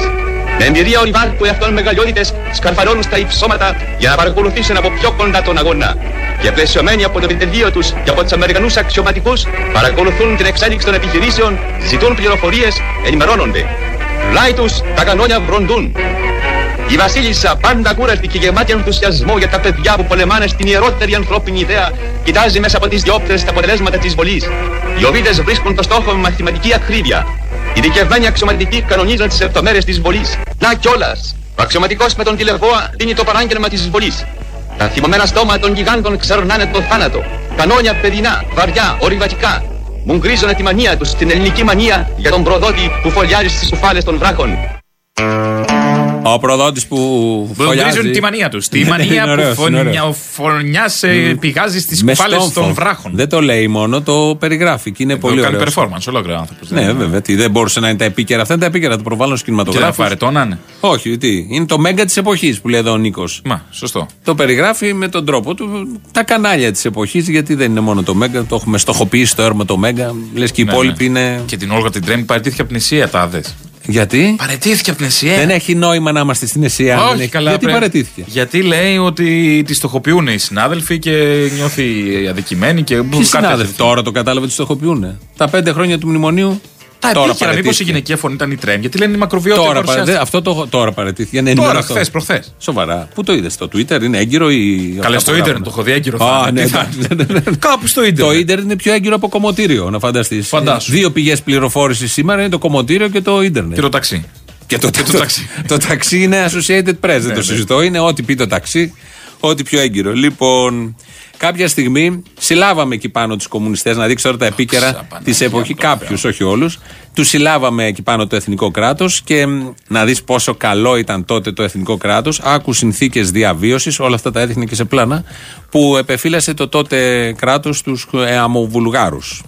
Speaker 9: Με εμπειρία ορειβάρ που εαυτόν μεγαλειότητες σκαρφαλώνουν στα υψώματα για να παρακολουθήσουν από πιο κοντά τον αγώνα. Και πλαισιωμένοι από το επιτελείο τους και από τους Αμερικανούς αξιωματικούς παρακολουθούν την εξέλιξη των επιχειρήσεων, ζητούν πληροφορίες, ενημερώνονται. Πλάι τους τα κανόνια βροντούν. Η Βασίλισσα, πάντα κούραστη και γεμάτη ενθουσιασμό για τα παιδιά που πολεμάνε στην ιερότερη ανθρώπινη ιδέα, κοιτάζει μέσα από τις διόπτρες τα αποτελέσματα της βολής. Οι οβίδες βρίσκουν το στόχο με μαθηματική ακρίβεια. Οι δικαιωμένοι αξιωματικοί κανονίζουν τι λεπτομέρειες της βολής. Να κιόλας! Ο αξιωματικός με τον τηλεγόα δίνει το παράγγελμα της βολής. Τα θυμωμένα στόμα των γιγάντων ξερνάνε το θάνατο. Κανόνια παιδινά, βαριά, ορειβατικά. μου γκρίζωνε τη μανία τους, την ελληνική μανία για τον προδότη που φωλιάζει στις κουφάλες των βράχων.
Speaker 5: Ο προδότης που
Speaker 6: Που
Speaker 5: φωλιάζει.
Speaker 6: γκρίζουν τη μανία τους. Τη
Speaker 5: Ναι, είναι
Speaker 6: μανία
Speaker 5: ωραίος,
Speaker 6: που
Speaker 5: είναι ωραίος.
Speaker 6: φωνιά- ο φωνιάς ε, πηγάζει στις
Speaker 5: Με
Speaker 6: κουφάλε
Speaker 5: στόμφο.
Speaker 6: των βράχων.
Speaker 5: Δεν το λέει μόνο, το περιγράφει και είναι
Speaker 6: Το
Speaker 5: πολύ
Speaker 6: κάνει
Speaker 5: ωραίος.
Speaker 6: performance, ολόκληρο άνθρωπος.
Speaker 5: Ναι, βέβαια. Τι, δεν μπορούσε να είναι τα επίκαιρα. Αυτά είναι τα επίκαιρα. Το προβάλλον στους
Speaker 6: Και να
Speaker 5: κινηματογράφους.
Speaker 6: παρετώνανε.
Speaker 5: Όχι, τι. Είναι το μέγκα της εποχής που λέει εδώ ο Νίκος.
Speaker 6: Μα, σωστό.
Speaker 5: Το περιγράφει με τον τρόπο του τα κανάλια της εποχής, γιατί δεν είναι μόνο το Μέγκα. Το έχουμε στοχοποιήσει το έρμα το Μέγκα. Λες και οι
Speaker 6: Ναι,
Speaker 5: υπόλοιποι
Speaker 6: ναι.
Speaker 5: είναι.
Speaker 6: Και την Όλγα την Τρέμι παραιτήθηκε από την Εσία, τα δες.
Speaker 5: Γιατί;
Speaker 6: Παρετήθηκε από την Εσία.
Speaker 5: δεν έχει νόημα να είμαστε στην Εσία. αν δεν
Speaker 6: Όχι,
Speaker 5: έχει-
Speaker 6: καλά.
Speaker 5: Γιατί
Speaker 6: πρέπει-
Speaker 5: παρετήθηκε;
Speaker 6: Γιατί λέει ότι τη στοχοποιούν οι συνάδελφοι και νιώθει αδικημένη και
Speaker 5: Ποιοι συνάδελφοι τώρα το κατάλαβε ότι στοχοποιούν. Τα πέντε χρόνια του μνημονίου.
Speaker 6: Τα
Speaker 5: τώρα
Speaker 6: επίκαιρα, μήπως η
Speaker 5: παρετήθηκε.
Speaker 6: γυναικεία φωνή ήταν η Τρέμ, γιατί λένε η μακροβιότητα.
Speaker 5: Τώρα,
Speaker 6: παρουσιάστηκε.
Speaker 5: παρε- αυτό το, τώρα παρετήθηκε. Ναι,
Speaker 6: Τώρα,
Speaker 5: ενημερωθώ.
Speaker 6: χθες, προχθές.
Speaker 5: Σοβαρά. Πού το είδες, στο Twitter είναι έγκυρο ή.
Speaker 6: Καλέ
Speaker 5: αυτά
Speaker 6: στο
Speaker 5: που
Speaker 6: ίντερνετ,
Speaker 5: γράφουν;
Speaker 6: το έχω δει έγκυρο.
Speaker 5: Α,
Speaker 6: θα είναι.
Speaker 5: ναι,
Speaker 6: Τι θα
Speaker 5: ναι, ναι, ναι.
Speaker 6: Κάπου στο
Speaker 5: Το
Speaker 6: ίντερνετ.
Speaker 5: ίντερνετ είναι πιο έγκυρο από κομμωτήριο, να φανταστείς.
Speaker 6: Φαντάσου.
Speaker 5: Δύο πηγές πληροφόρησης σήμερα είναι το κομμωτήριο και το ίντερνετ.
Speaker 6: Και το ταξί.
Speaker 5: Και το,
Speaker 6: Και το ταξί.
Speaker 5: το ταξί είναι Associated Press, δεν το
Speaker 6: ναι.
Speaker 5: συζητώ. Είναι ό,τι πει το ταξί, ό,τι πιο έγκυρο. Λοιπόν, κάποια στιγμή συλλάβαμε εκεί πάνω τους κομμουνιστές, να δείξω τώρα τα επίκαιρα
Speaker 6: Ξαπαναγία
Speaker 5: της εποχή.
Speaker 6: μου, τώρα.
Speaker 5: Κάποιους, όχι όλους. Τους συλλάβαμε εκεί πάνω το εθνικό κράτος και μ, να δεις πόσο καλό ήταν τότε το εθνικό κράτος. Άκου συνθήκες διαβίωσης, όλα αυτά τα έδειχνε και σε πλάνα, που επεφύλασε το τότε κράτος τους Αμοβουλγάρους.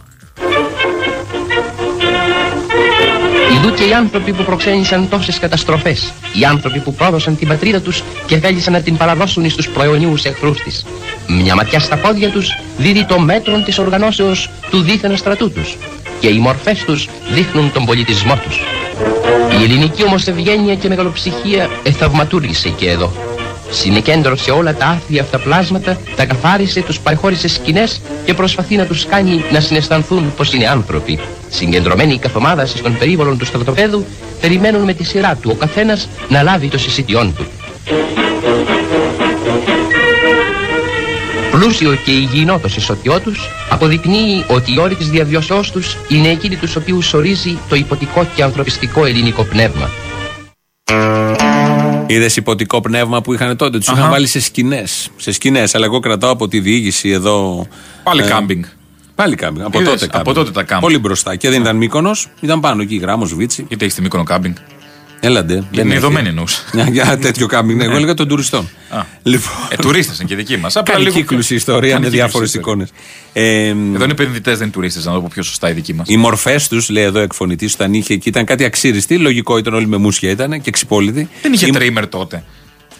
Speaker 8: Ιδού και οι άνθρωποι που προξένησαν τόσες καταστροφές, οι άνθρωποι που πρόδωσαν την πατρίδα τους και θέλησαν να την παραδώσουν στους προαιωνίους εχθρούς της. Μια ματιά στα πόδια τους δίδει το μέτρο της οργανώσεως του δίθεν στρατού τους και οι μορφές τους δείχνουν τον πολιτισμό τους. Η ελληνική όμως ευγένεια και μεγαλοψυχία εθαυματούργησε και εδώ. Συνεκέντρωσε όλα τα άθλια αυτά πλάσματα, τα καθάρισε, τους παρεχώρησε σκηνές και προσπαθεί να τους κάνει να συναισθανθούν πως είναι άνθρωποι. Συγκεντρωμένοι οι καθομάδες στον περίβολον του στρατοπέδου, περιμένουν με τη σειρά του ο καθένας να λάβει το συσίτιόν του. Πλούσιο και υγιεινό το συσωτιό τους αποδεικνύει ότι η όρη της διαβιώσεώς τους είναι εκείνη τους οποίους ορίζει το υποτικό και ανθρωπιστικό ελληνικό πνεύμα.
Speaker 5: Είδες υποτικό πνεύμα που είχαν τότε. Τους
Speaker 6: Αχα.
Speaker 5: είχαν βάλει σε σκηνές. Σε σκηνές. Αλλά εγώ κρατάω από τη διοίκηση εδώ.
Speaker 6: Πάλι
Speaker 5: ε,
Speaker 6: κάμπινγκ.
Speaker 5: Πάλι κάμπινγκ. Από
Speaker 6: Είδες,
Speaker 5: τότε
Speaker 6: από
Speaker 5: κάμπινγκ.
Speaker 6: τότε τα κάμπινγκ.
Speaker 5: Πολύ μπροστά. Και δεν ήταν Μύκονος, ήταν πάνω εκεί. Γράμμος, Βίτσι.
Speaker 6: Γιατί έχεις τη μήκονο κάμπινγκ;
Speaker 5: Έλαντε. δεν
Speaker 6: Είναι
Speaker 5: έχει.
Speaker 6: ειδωμένη εννοούσα.
Speaker 5: Για, για τέτοιο κάμπινγκ. Εγώ έλεγα των τουριστών.
Speaker 6: Α.
Speaker 5: Λοιπόν.
Speaker 6: Ε, τουρίστες είναι και δικοί μας.
Speaker 5: Κάνει κύκλους η ιστορία με διάφορες εικόνες. Ε,
Speaker 6: Εδώ είναι επενδυτές, δεν είναι τουρίστες, να το πω πιο σωστά οι δικοί μας.
Speaker 5: οι μορφές τους, λέει εδώ εκφωνητής, όταν είχε εκεί, ήταν κάτι αξίριστοι. Λογικό ήταν όλοι με μουσια ήταν και ξυπόλυτοι.
Speaker 6: Δεν είχε
Speaker 5: Οι-
Speaker 6: τρίμερ τότε.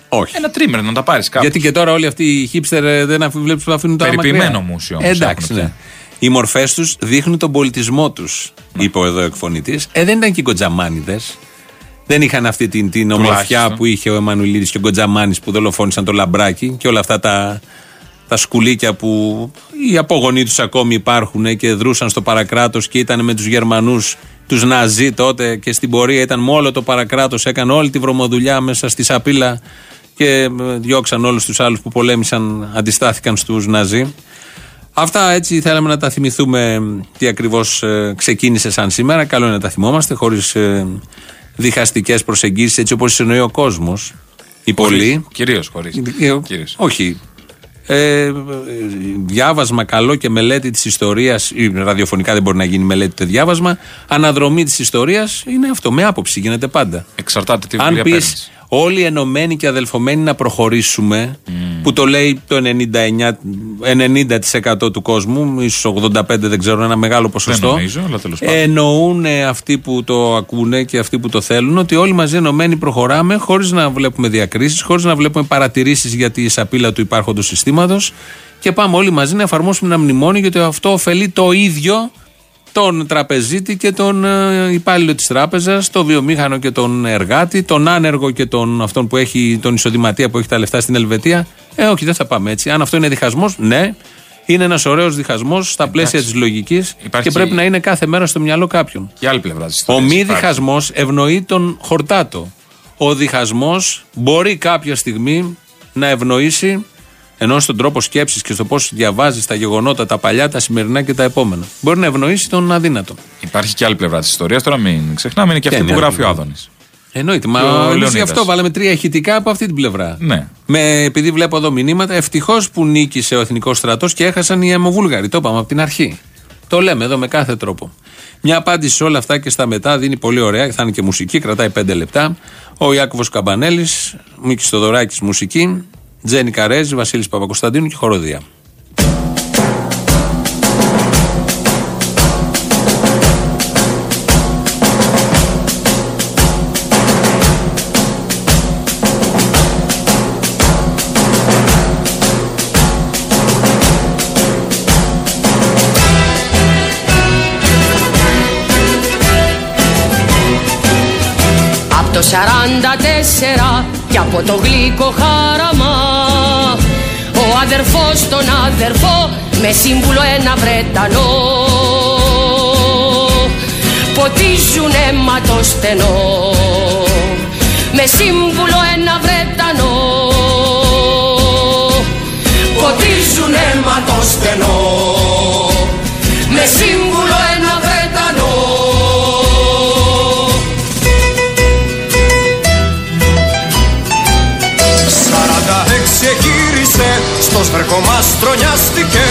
Speaker 5: Όχι.
Speaker 6: Ένα τρίμερ να τα πάρεις κάπου.
Speaker 5: Γιατί και τώρα όλοι αυτοί οι hipster ε, δεν αφ- βλέπεις που αφήνουν τα
Speaker 6: Περιποιημένο
Speaker 5: μακριά.
Speaker 6: μουσιο όμως
Speaker 5: Ε, Εντάξει,
Speaker 6: έχουν
Speaker 5: ναι. Οι μορφές τους δείχνουν τον πολιτισμό τους, είπε ο εδώ εκφωνητής. Ε, δεν ήταν και οι κοντζαμάνιδες. Δεν είχαν αυτή την, την ομορφιά
Speaker 6: Τουλάχιστον.
Speaker 5: που είχε ο Εμμανουηλίδης και ο Γκοτζαμάνης που δολοφόνησαν το λαμπράκι και όλα αυτά τα, τα σκουλίκια που οι απόγονοί τους ακόμη υπάρχουν και δρούσαν στο παρακράτος και ήταν με τους Γερμανούς, τους Ναζί τότε και στην πορεία ήταν με όλο το παρακράτος, έκανε όλη τη βρωμοδουλειά μέσα στη σαπίλα και ε, διώξαν όλους τους άλλους που πολέμησαν, αντιστάθηκαν στους Ναζί. Αυτά έτσι θέλαμε να τα θυμηθούμε τι ακριβώς ξεκίνησε σαν σήμερα. Καλό είναι να τα θυμόμαστε χωρίς ε, διχαστικές προσεγγίσεις έτσι όπως εννοεί ο κόσμος. Οι πολλοί.
Speaker 6: Κυρίως χωρίς.
Speaker 5: Ε, Όχι. Ε, ε, διάβασμα καλό και μελέτη της ιστορίας ή ραδιοφωνικά δεν μπορεί να γίνει μελέτη το διάβασμα αναδρομή της ιστορίας είναι αυτό με άποψη γίνεται πάντα
Speaker 6: Εξαρτάται τι
Speaker 5: αν
Speaker 6: βιβλία
Speaker 5: πεις
Speaker 6: παίρνεις.
Speaker 5: Όλοι ενωμένοι και αδελφωμένοι να προχωρήσουμε, που το λέει το 99, 90% του κόσμου, ίσως 85% δεν ξέρω, ένα μεγάλο ποσοστό.
Speaker 6: νομίζω, αλλά τέλος πάντων.
Speaker 5: Εννοούν αυτοί που το ακούνε και αυτοί που το θέλουν ότι όλοι μαζί ενωμένοι προχωράμε χωρίς να βλέπουμε διακρίσεις, χωρίς να βλέπουμε παρατηρήσεις για τη σαπίλα του υπάρχοντος συστήματος και πάμε όλοι μαζί να εφαρμόσουμε ένα μνημόνιο γιατί αυτό ωφελεί το ίδιο τον τραπεζίτη και τον ε, υπάλληλο της τράπεζας, τον βιομήχανο και τον εργάτη, τον άνεργο και τον αυτόν που έχει τον εισοδηματία που έχει τα λεφτά στην Ελβετία. Ε, όχι, δεν θα πάμε έτσι. Αν αυτό είναι διχασμός, ναι, είναι ένας ωραίος διχασμός στα πλαίσια της λογικής
Speaker 6: Υπάρχει-
Speaker 5: και πρέπει να είναι κάθε μέρα στο μυαλό κάποιον.
Speaker 6: Και άλλη πλευρά της
Speaker 5: Ο
Speaker 6: ιστορίας.
Speaker 5: μη διχασμός ευνοεί τον χορτάτο. Ο διχασμός μπορεί κάποια στιγμή να ευνοήσει ενώ στον τρόπο σκέψης και στο πώς διαβάζεις τα γεγονότα, τα παλιά, τα σημερινά και τα επόμενα. Μπορεί να ευνοήσει τον αδύνατο.
Speaker 6: Υπάρχει και άλλη πλευρά της ιστορίας. Τώρα μην ξεχνάμε, είναι και
Speaker 5: Ποια
Speaker 6: αυτή
Speaker 5: είναι
Speaker 6: που
Speaker 5: η άλλη
Speaker 6: γράφει ο
Speaker 5: πλευρά;
Speaker 6: Άδωνης.
Speaker 5: Εννοείται.
Speaker 6: Και ο
Speaker 5: Μα εμείς γι'
Speaker 6: Λεωνίδας.
Speaker 5: αυτό βάλαμε τρία ηχητικά από αυτή την πλευρά.
Speaker 6: Ναι.
Speaker 5: Με, επειδή βλέπω εδώ μηνύματα, ευτυχώς που νίκησε ο Εθνικός Στρατός και έχασαν οι αιμοβούλγαροι. Το είπαμε από την αρχή. Το λέμε εδώ με κάθε τρόπο. Μια απάντηση σε όλα αυτά και στα μετά δίνει πολύ ωραία, θα είναι και μουσική, κρατάει 5 λεπτά. Ο Ιάκωβος Καμπανέλης, Μίκης Στοδωράκη μουσική, Τζένι Καρέζη, Βασίλης Παπακοσταντίνου και χοροδία.
Speaker 10: Απ' το 44 και από το γλυκό χάραμα Ο αδερφός τον αδερφό με σύμβουλο ένα Βρετανό. Ποτίζουν αίμα το στενό με σύμβουλο ένα Βρετανό. Ποτίζουν αίμα το στενό με σύμβουλο
Speaker 11: στο σβερκό μας τρονιάστηκε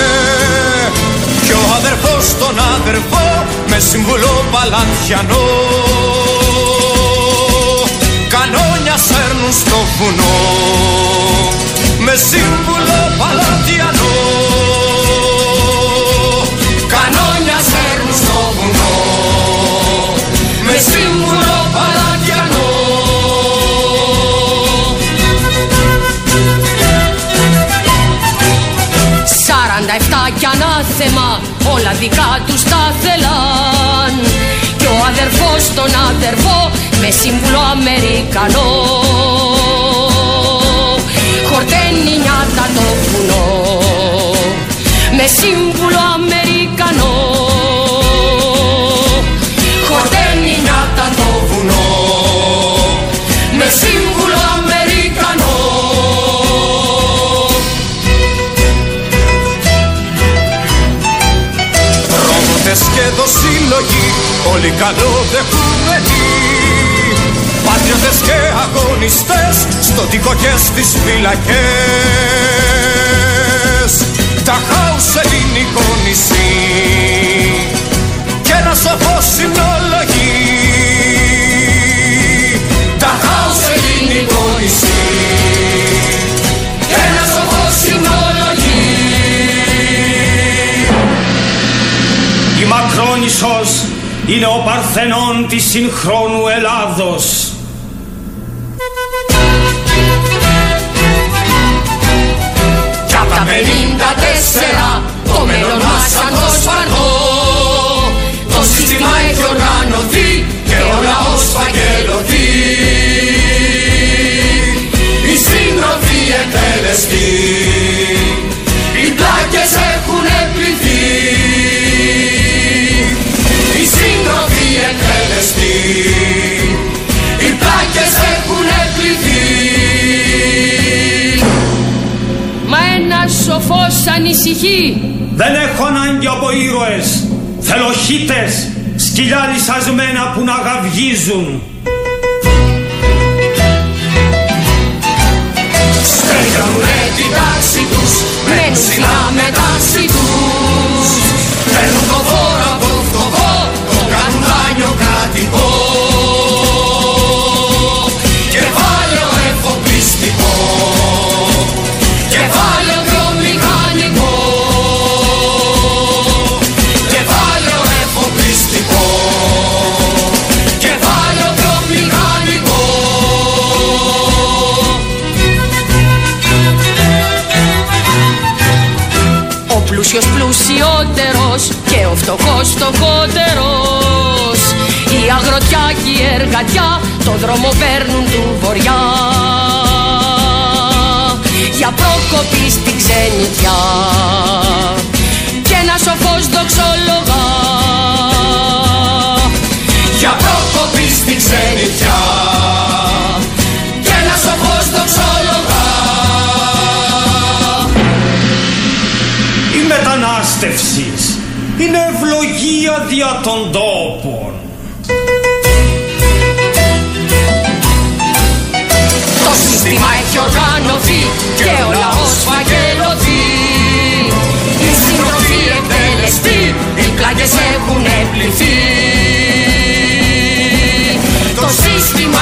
Speaker 11: Κι ο αδερφός τον αδερφό, με συμβουλό παλατιανό. Κανόνια σέρνουν στο βουνό, με σύμβουλο παλατιανό
Speaker 10: κι ανάθεμα όλα δικά τους τα θέλαν. Κι ο αδερφός τον αδερφό με σύμβουλο Αμερικανό. Χορταίνει νιάτα το βουνό με σύμβουλο Αμερικανό
Speaker 11: Πρόδοτες και δοσύλλογοι, όλοι καλοδεχούμενοι Πατριώτες και αγωνιστές, στο τοίκο και στις φυλακές. Τα χάους ελληνικό νησί. Και ένα σοφό συνολογή
Speaker 12: είναι ο Παρθενών της συγχρόνου Ελλάδος.
Speaker 10: Κι απ' τα 54 το μέλλον μας σαν το σπανό Το σύστημα έχει οργανωθεί και ο λαός φαγγελωθεί σοφός ανησυχεί.
Speaker 12: Δεν έχω ανάγκη από ήρωες, θέλω χίτες, σκυλιά λυσασμένα που να γαυγίζουν.
Speaker 11: Στέλνουνε την τάξη τους Μένουν στην αμετάξη τους
Speaker 10: και η εργατιά το δρόμο παίρνουν του βοριά Για πρόκοπη στην ξενιτιά και ένα σοφός δοξολογά
Speaker 11: Για πρόκοπη στην ξενιτιά Και ένα σοφός δοξολογά
Speaker 12: Η μετανάστευσης είναι ευλογία δια των τόπων.
Speaker 10: Το σύστημα έχει οργανωθεί και ο λαός φαγγελωθεί Οι σύντροφοι εκτελεστοί, οι πλάκες πλάκες έχουν πληθεί Το σύστημα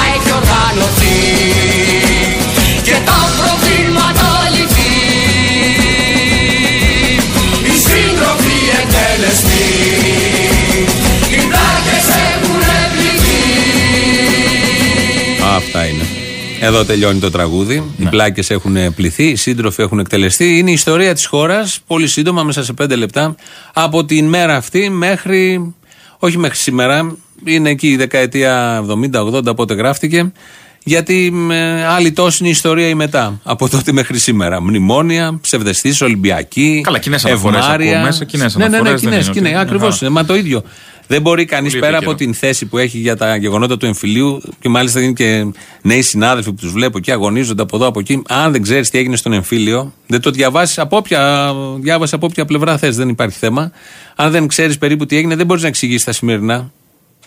Speaker 5: Εδώ τελειώνει το τραγούδι. Οι
Speaker 6: Ναι.
Speaker 5: πλάκες έχουν πληθεί, οι σύντροφοι έχουν εκτελεστεί. Είναι η ιστορία της χώρας, πολύ σύντομα, μέσα σε πέντε λεπτά, από την μέρα αυτή μέχρι. Όχι μέχρι σήμερα, είναι εκεί η δεκαετία 70-80 πότε γράφτηκε. Γιατί με, άλλη τόση είναι η ιστορία η μετά. Από τότε μέχρι σήμερα. Μνημόνια, ψευδεστήσεις, Ολυμπιακή.
Speaker 6: Καλά, κοινές αναφορές
Speaker 5: ευμάρεια.
Speaker 6: ακούω μέσα, κοινές
Speaker 5: ναι, ναι, ναι,
Speaker 6: αναφορές δεν
Speaker 5: κοινές,
Speaker 6: είναι
Speaker 5: κοινές.
Speaker 6: ότι-
Speaker 5: Ακριβώς
Speaker 6: Αχα.
Speaker 5: είναι. Μα το ίδιο. Δεν μπορεί κανείς
Speaker 6: Πολύ
Speaker 5: πέρα
Speaker 6: επίκαιρο.
Speaker 5: από την θέση που έχει για τα γεγονότα του εμφυλίου και μάλιστα είναι και νέοι συνάδελφοι που τους βλέπω και αγωνίζονται από εδώ από εκεί. Αν δεν ξέρεις τι έγινε στον εμφύλιο, δεν το διαβάσεις από όποια, διάβασε από όποια πλευρά θες, δεν υπάρχει θέμα. Αν δεν ξέρεις περίπου τι έγινε, δεν μπορείς να εξηγήσεις τα σημερινά.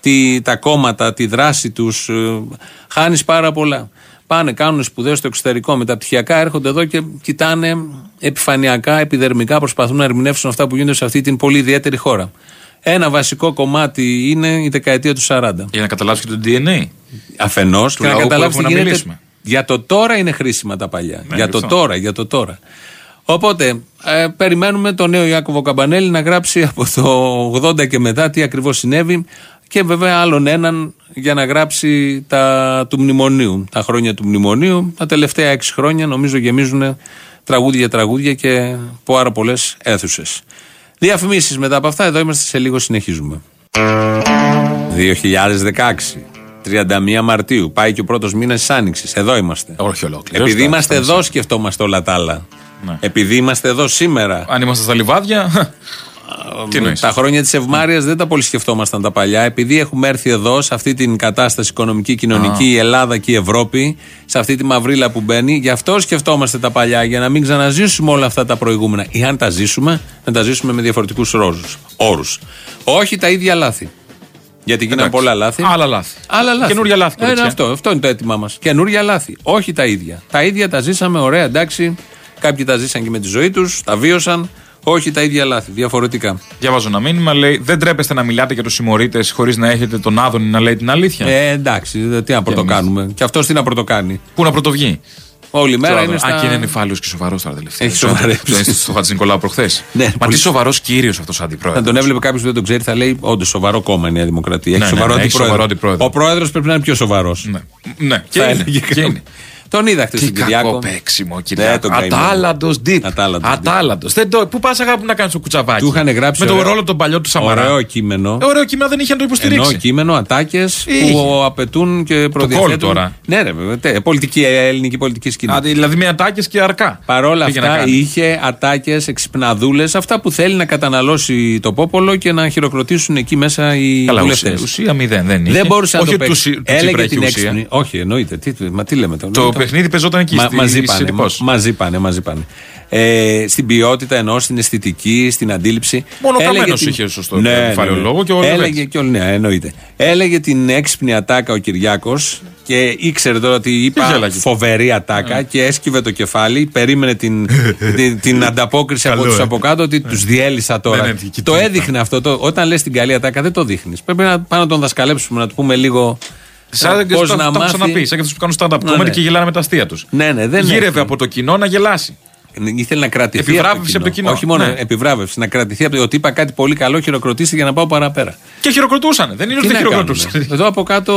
Speaker 5: Τι, τα κόμματα, τη δράση τους. Χάνεις πάρα πολλά. Πάνε, κάνουν σπουδές στο εξωτερικό μεταπτυχιακά, έρχονται εδώ και κοιτάνε επιφανειακά, επιδερμικά, προσπαθούν να ερμηνεύσουν αυτά που γίνονται σε αυτή την πολύ ιδιαίτερη χώρα. Ένα βασικό κομμάτι είναι η δεκαετία του 40.
Speaker 6: Για να καταλάβεις και το DNA.
Speaker 5: Αφενός
Speaker 6: Του
Speaker 5: και να
Speaker 6: λαού που
Speaker 5: καταλάβεις τι
Speaker 6: έχουμε να
Speaker 5: γίνεται.
Speaker 6: μιλήσουμε.
Speaker 5: Για το τώρα είναι χρήσιμα τα παλιά.
Speaker 6: Ναι,
Speaker 5: για
Speaker 6: γι'
Speaker 5: το
Speaker 6: αυτό.
Speaker 5: τώρα, για το τώρα. Οπότε, ε, περιμένουμε τον νέο Ιάκωβο Καμπανέλη να γράψει από το 80 και μετά τι ακριβώς συνέβη και βέβαια άλλον έναν για να γράψει τα του μνημονίου. Τα χρόνια του μνημονίου, τα τελευταία έξι χρόνια νομίζω γεμίζουν τραγούδια τραγούδια και πάρα πολλές αίθουσες. Διαφημίσεις μετά από αυτά, εδώ είμαστε σε λίγο, συνεχίζουμε. 2016. 31 Μαρτίου. Πάει και ο πρώτος μήνας της Άνοιξης. Εδώ είμαστε.
Speaker 6: Όχι ολόκληρος.
Speaker 5: Επειδή είμαστε εδώ, σκεφτόμαστε όλα τα άλλα.
Speaker 6: Ναι.
Speaker 5: Επειδή είμαστε εδώ σήμερα.
Speaker 6: Αν είμαστε στα λιβάδια. Τι εννοείς;
Speaker 5: Τα χρόνια της Ευμάρεια δεν τα πολύ σκεφτόμασταν τα παλιά. Επειδή έχουμε έρθει εδώ, σε αυτή την κατάσταση οικονομική, κοινωνική, η Ελλάδα και η Ευρώπη, σε αυτή τη μαυρίλα που μπαίνει, γι' αυτό σκεφτόμαστε τα παλιά, για να μην ξαναζήσουμε όλα αυτά τα προηγούμενα. Ή αν τα ζήσουμε, να τα ζήσουμε με διαφορετικούς όρους. Όχι τα ίδια λάθη. Γιατί γίνανε
Speaker 6: Εντάξει.
Speaker 5: πολλά λάθη.
Speaker 6: Άλλα λάθη.
Speaker 5: Άλλα λάθη.
Speaker 6: Καινούρια λάθη,
Speaker 5: Ε,
Speaker 6: κορίτσια.
Speaker 5: αυτό, αυτό είναι το αίτημά μας. Καινούρια λάθη. Όχι τα ίδια. Τα ίδια τα ζήσαμε, ωραία, εντάξει. Κάποιοι τα ζήσαν και με τη ζωή τους, τα βίωσαν. Όχι τα ίδια λάθη. Διαφορετικά.
Speaker 6: Διαβάζω ένα μήνυμα, λέει: Δεν τρέπεστε να μιλάτε για τους συμμορίτες χωρίς να έχετε τον Άδωνη να λέει την αλήθεια.
Speaker 5: Ε, εντάξει, δε- τι να πρωτοκάνουμε. Και αυτός τι να πρωτοκάνει.
Speaker 6: Πού να πρωτοβγεί.
Speaker 5: Όλη μέρα
Speaker 6: Τώρα,
Speaker 5: είναι στα.
Speaker 6: Α, και είναι νυφάλιος και σοβαρός τώρα τελευταία.
Speaker 5: Έχει σοβαρέψει.
Speaker 6: Το έστειλε στο Χατζη Νικολάου προχθές.
Speaker 5: Ναι,
Speaker 6: Μα
Speaker 5: πολύ-
Speaker 6: τι σοβαρός κύριος αυτός ο αντιπρόεδρος.
Speaker 5: Θα τον έβλεπε κάποιος που δεν τον ξέρει, θα λέει: Όντως σοβαρό κόμμα είναι η Νέα Δημοκρατία. Έχει
Speaker 6: Ναι, ναι,
Speaker 5: σοβαρό
Speaker 6: ναι, έχει
Speaker 5: αντιπρόεδρο.
Speaker 6: σοβαρό αντιπρόεδρο.
Speaker 5: Ο πρόεδρος πρέπει να είναι πιο σοβαρός.
Speaker 6: Ναι, ναι. και,
Speaker 5: Θα
Speaker 6: είναι,
Speaker 5: έλεγε
Speaker 6: και
Speaker 5: κάποιος.
Speaker 6: είναι.
Speaker 5: Τον είδα χθες
Speaker 6: Τι
Speaker 5: στον Κυριάκο.
Speaker 6: κακό παίξιμο,
Speaker 5: Ναι,
Speaker 6: Κυριάκο.
Speaker 5: τον καημένο.
Speaker 6: Ατάλαντος deep.
Speaker 5: Ατάλαντος deep.
Speaker 6: Ατάλαντος. Πού πας αγάπη να κάνεις το κουτσαβάκι.
Speaker 5: Του είχαν γράψει
Speaker 6: Με τον
Speaker 5: ωραίο-
Speaker 6: ρόλο τον παλιό του Σαμαρά.
Speaker 5: Ωραίο κείμενο.
Speaker 6: Ε, ωραίο κείμενο δεν είχε να το υποστηρίξει.
Speaker 5: Ενώ κείμενο, ατάκες
Speaker 6: Είχε.
Speaker 5: που απαιτούν και
Speaker 6: κόλ
Speaker 5: προδιαθέτουν.
Speaker 6: τώρα.
Speaker 5: Ναι, ρε, βέβαια. τε- Πολιτική, ε, ελληνική πολιτική σκηνή.
Speaker 6: Α, δηλαδή με ατάκες και αρκά.
Speaker 5: Παρόλα
Speaker 6: Πήγε να
Speaker 5: αυτά
Speaker 6: κάνει.
Speaker 5: είχε ατάκες, εξυπναδούλες, αυτά που θέλει να καταναλώσει το πόπολο και να χειροκροτήσουν εκεί μέσα οι
Speaker 6: Καλά,
Speaker 5: βουλευτές.
Speaker 6: ουσία, ουσία μηδέν δεν είχε.
Speaker 5: Δεν μπορούσε να
Speaker 6: Όχι
Speaker 5: το
Speaker 6: ότι
Speaker 5: παίξει.
Speaker 6: του, του Τσίπρα
Speaker 5: Έλεγε
Speaker 6: είχε
Speaker 5: την
Speaker 6: ουσία.
Speaker 5: έξυπνη. Όχι, εννοείται. Τι, μα τι λέμε τώρα.
Speaker 6: Το παιχνίδι παίζονταν εκεί, στη-
Speaker 5: μαζί
Speaker 6: στη
Speaker 5: πάνε.
Speaker 6: Σιρυπός.
Speaker 5: Μαζί πάνε, μαζί πάνε. Ε, στην ποιότητα ενώ στην αισθητική, στην αντίληψη.
Speaker 6: Μόνο ο
Speaker 5: Έλεγε
Speaker 6: Καμένος
Speaker 5: την-
Speaker 6: είχε σωστό
Speaker 5: ναι,
Speaker 6: κεφάλαιο
Speaker 5: ναι, ναι.
Speaker 6: λόγο και ο
Speaker 5: Έλεγε
Speaker 6: Λεβέντης.
Speaker 5: και όλοι, ναι, εννοείται. Έλεγε την έξυπνη ατάκα ο Κυριάκος και ήξερε τώρα ότι είπα
Speaker 6: γέλαγε.
Speaker 5: φοβερή ατάκα και έσκυβε το κεφάλι. Περίμενε την, την, την ανταπόκριση από
Speaker 6: Καλό,
Speaker 5: τους
Speaker 6: ε.
Speaker 5: από κάτω ότι τους διέλυσα τώρα.
Speaker 6: Ναι, ναι, και
Speaker 5: το
Speaker 6: τι
Speaker 5: έδειχνε αυτό. Το, όταν λες την καλή ατάκα δεν το δείχνεις. Πρέπει να πάμε να τον δασκαλέψουμε, να του πούμε λίγο.
Speaker 6: Σαν και
Speaker 5: πώς
Speaker 6: το,
Speaker 5: να
Speaker 6: το έχω
Speaker 5: μάθει.
Speaker 6: ξαναπείς. Σαν και αυτού που κάνουν stand-up
Speaker 5: Ναι,
Speaker 6: comedy
Speaker 5: ναι.
Speaker 6: και γελάνε με τα αστεία τους.
Speaker 5: Ναι, ναι, δεν
Speaker 6: Γύρευε
Speaker 5: έχει.
Speaker 6: από το κοινό να γελάσει.
Speaker 5: Ήθελε να κρατηθεί
Speaker 6: Επιβράβευση από το κοινό.
Speaker 5: Όχι μόνο
Speaker 6: Ναι.
Speaker 5: επιβράβευση, να κρατηθεί από το ότι είπα κάτι πολύ καλό, χειροκροτήστε για να πάω παραπέρα.
Speaker 6: Και χειροκροτούσαν. Δεν είναι
Speaker 5: Τι
Speaker 6: ότι
Speaker 5: να
Speaker 6: δεν χειροκροτούσαν.
Speaker 5: κάνουμε. Εδώ από κάτω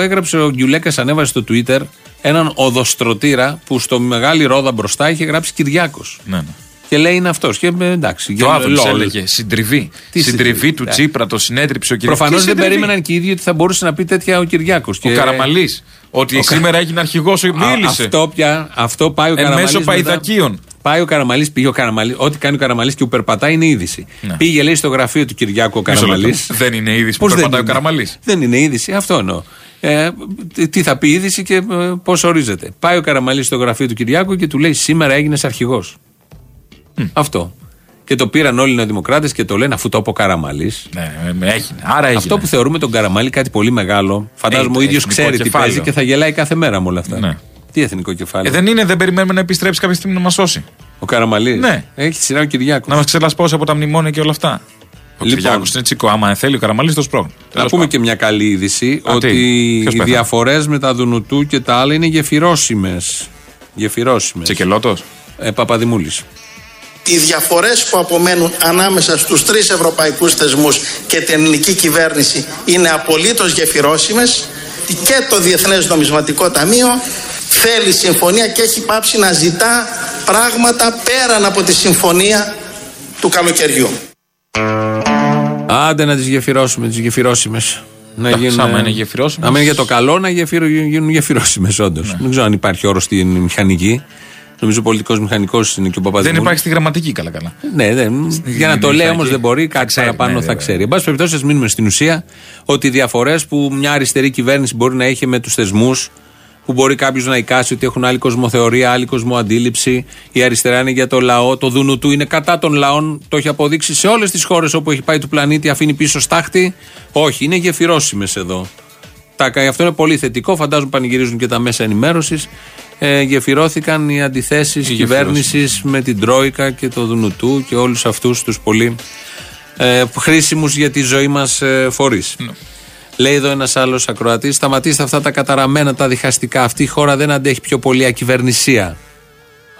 Speaker 5: έγραψε ο Γκιουλέκας, ανέβασε στο Twitter έναν οδοστρωτήρα που στο μεγάλη ρόδα μπροστά είχε γράψει Κυριάκος.
Speaker 6: Ναι, ναι.
Speaker 5: Και λέει είναι αυτός. Και ε, εντάξει.
Speaker 6: Και ο
Speaker 5: για-
Speaker 6: Άδωνη
Speaker 5: λol.
Speaker 6: έλεγε συντριβή.
Speaker 5: Τι
Speaker 6: συντριβή
Speaker 5: συντριβή,
Speaker 6: του
Speaker 5: ναι.
Speaker 6: Τσίπρα, το συνέτριψε ο Κυριάκο.
Speaker 5: Προφανώς δεν περίμεναν και οι ίδιοι ότι θα μπορούσε να πει τέτοια ο Κυριάκος.
Speaker 6: Ο Καραμαλής. Ότι σήμερα έγινε αρχηγός, μίλησε.
Speaker 5: Αυτό πια, αυτό πάει ο
Speaker 6: Εν
Speaker 5: Καραμαλής
Speaker 6: μέσω
Speaker 5: μετά-
Speaker 6: παϊδακίων.
Speaker 5: Πάει ο Καραμαλής, πήγε ο Καραμαλής. Ό,τι κάνει ο Καραμαλής και περπατάει είναι είδηση.
Speaker 6: Ναι.
Speaker 5: Πήγε, λέει, στο γραφείο του Κυριάκου ο
Speaker 6: Μισό
Speaker 5: Καραμαλής.
Speaker 6: λεπτό. Δεν είναι είδηση που περπατάει ο Καραμαλής;
Speaker 5: Δεν είναι είδηση, αυτό εννοώ. Ε, τι- τι θα πει είδηση και πώς ορίζεται. Πάει ο Καραμαλής στο γραφείο του Κυριάκου και του λέει: Σήμερα έγινες αρχηγός. Αυτό. Και το πήραν όλοι οι Νεοδημοκράτες και το λένε αφού το είπε ο Καραμαλής.
Speaker 6: Ναι, ε, έγινε. Άρα έγινε.
Speaker 5: Αυτό που θεωρούμε τον Καραμαλή κάτι πολύ μεγάλο, φαντάζομαι
Speaker 6: Ε,
Speaker 5: ο ίδιος
Speaker 6: εθνικό
Speaker 5: ξέρει τι
Speaker 6: κεφάλαιο.
Speaker 5: παίζει και θα γελάει κάθε μέρα με όλα αυτά.
Speaker 6: Ναι.
Speaker 5: Τι εθνικό κεφάλαιο;
Speaker 6: Ε, δεν είναι, δεν περιμένουμε να επιστρέψει κάποια στιγμή να μας σώσει.
Speaker 5: Ο Καραμαλής;
Speaker 6: Ναι.
Speaker 5: Έχει σειρά ο Κυριάκος.
Speaker 6: Να μας ξελασπώσει από τα μνημόνια και όλα αυτά. Ο Κυριάκος είναι τσικό. Άμα θέλει ο Καραμαλής το σπρώχνει.
Speaker 5: Να
Speaker 6: Τέλος
Speaker 5: πούμε
Speaker 6: πάντων.
Speaker 5: και μια καλή είδηση
Speaker 6: Α,
Speaker 5: ότι
Speaker 6: τι, ποιος
Speaker 5: οι
Speaker 6: πέθανε;
Speaker 5: διαφορές με τα Δουνουτού και τα άλλα είναι γεφυρώσιμες. Γεφυρώσιμες.
Speaker 6: Τσεκελώτος.
Speaker 5: Ε, Παπαδημούλης.
Speaker 13: Οι διαφορές που απομένουν ανάμεσα στους τρεις ευρωπαϊκούς θεσμούς και την ελληνική κυβέρνηση είναι απολύτως γεφυρώσιμες και το Διεθνές Νομισματικό Ταμείο θέλει συμφωνία και έχει πάψει να ζητά πράγματα πέραν από τη συμφωνία του καλοκαιριού.
Speaker 5: Άντε να τις γεφυρώσουμε, τις γεφυρώσιμες. Να
Speaker 6: Εντάξει, άμα είναι γεφυρώσιμες.
Speaker 5: Άμα είναι για το καλό, να γεφύρω, γίνουν γεφυρώσιμες, όντως.
Speaker 6: Ναι.
Speaker 5: Δεν ξέρω αν υπάρχει όρος στην μηχανική. Νομίζω πολιτικός μηχανικός είναι και ο Παπαδημούλη.
Speaker 6: Δεν υπάρχει στη γραμματική καλά-καλά.
Speaker 5: Ναι, δεν, για να το λέει
Speaker 6: μηχανική.
Speaker 5: όμως δεν μπορεί, κάτι
Speaker 6: ξέρει,
Speaker 5: παραπάνω
Speaker 6: ναι,
Speaker 5: θα
Speaker 6: βέβαια.
Speaker 5: ξέρει. Εν πάση περιπτώσει, ας μείνουμε στην ουσία ότι οι διαφορές που μια αριστερή κυβέρνηση μπορεί να έχει με τους θεσμούς, που μπορεί κάποιος να εικάσει ότι έχουν άλλη κοσμοθεωρία, άλλη κοσμοαντίληψη. Η αριστερά είναι για το λαό, το δούνου του είναι κατά των λαών. Το έχει αποδείξει σε όλες τις χώρες όπου έχει πάει του πλανήτη, αφήνει πίσω στάχτη. Όχι, είναι γεφυρώσιμες εδώ. Τα, αυτό είναι πολύ θετικό. Φαντάζομαι πανηγυρίζουν και τα μέσα ενημέρωσης. Ε, γεφυρώθηκαν οι αντιθέσεις κυβέρνησης με την Τρόικα και το ΔΝΤ και όλους αυτούς τους πολύ ε, χρήσιμους για τη ζωή μας ε, φορείς. Λέει εδώ ένας άλλος ακροατής: Σταματήστε αυτά τα καταραμένα, τα διχαστικά. Αυτή η χώρα δεν αντέχει πιο πολύ ακυβερνησία.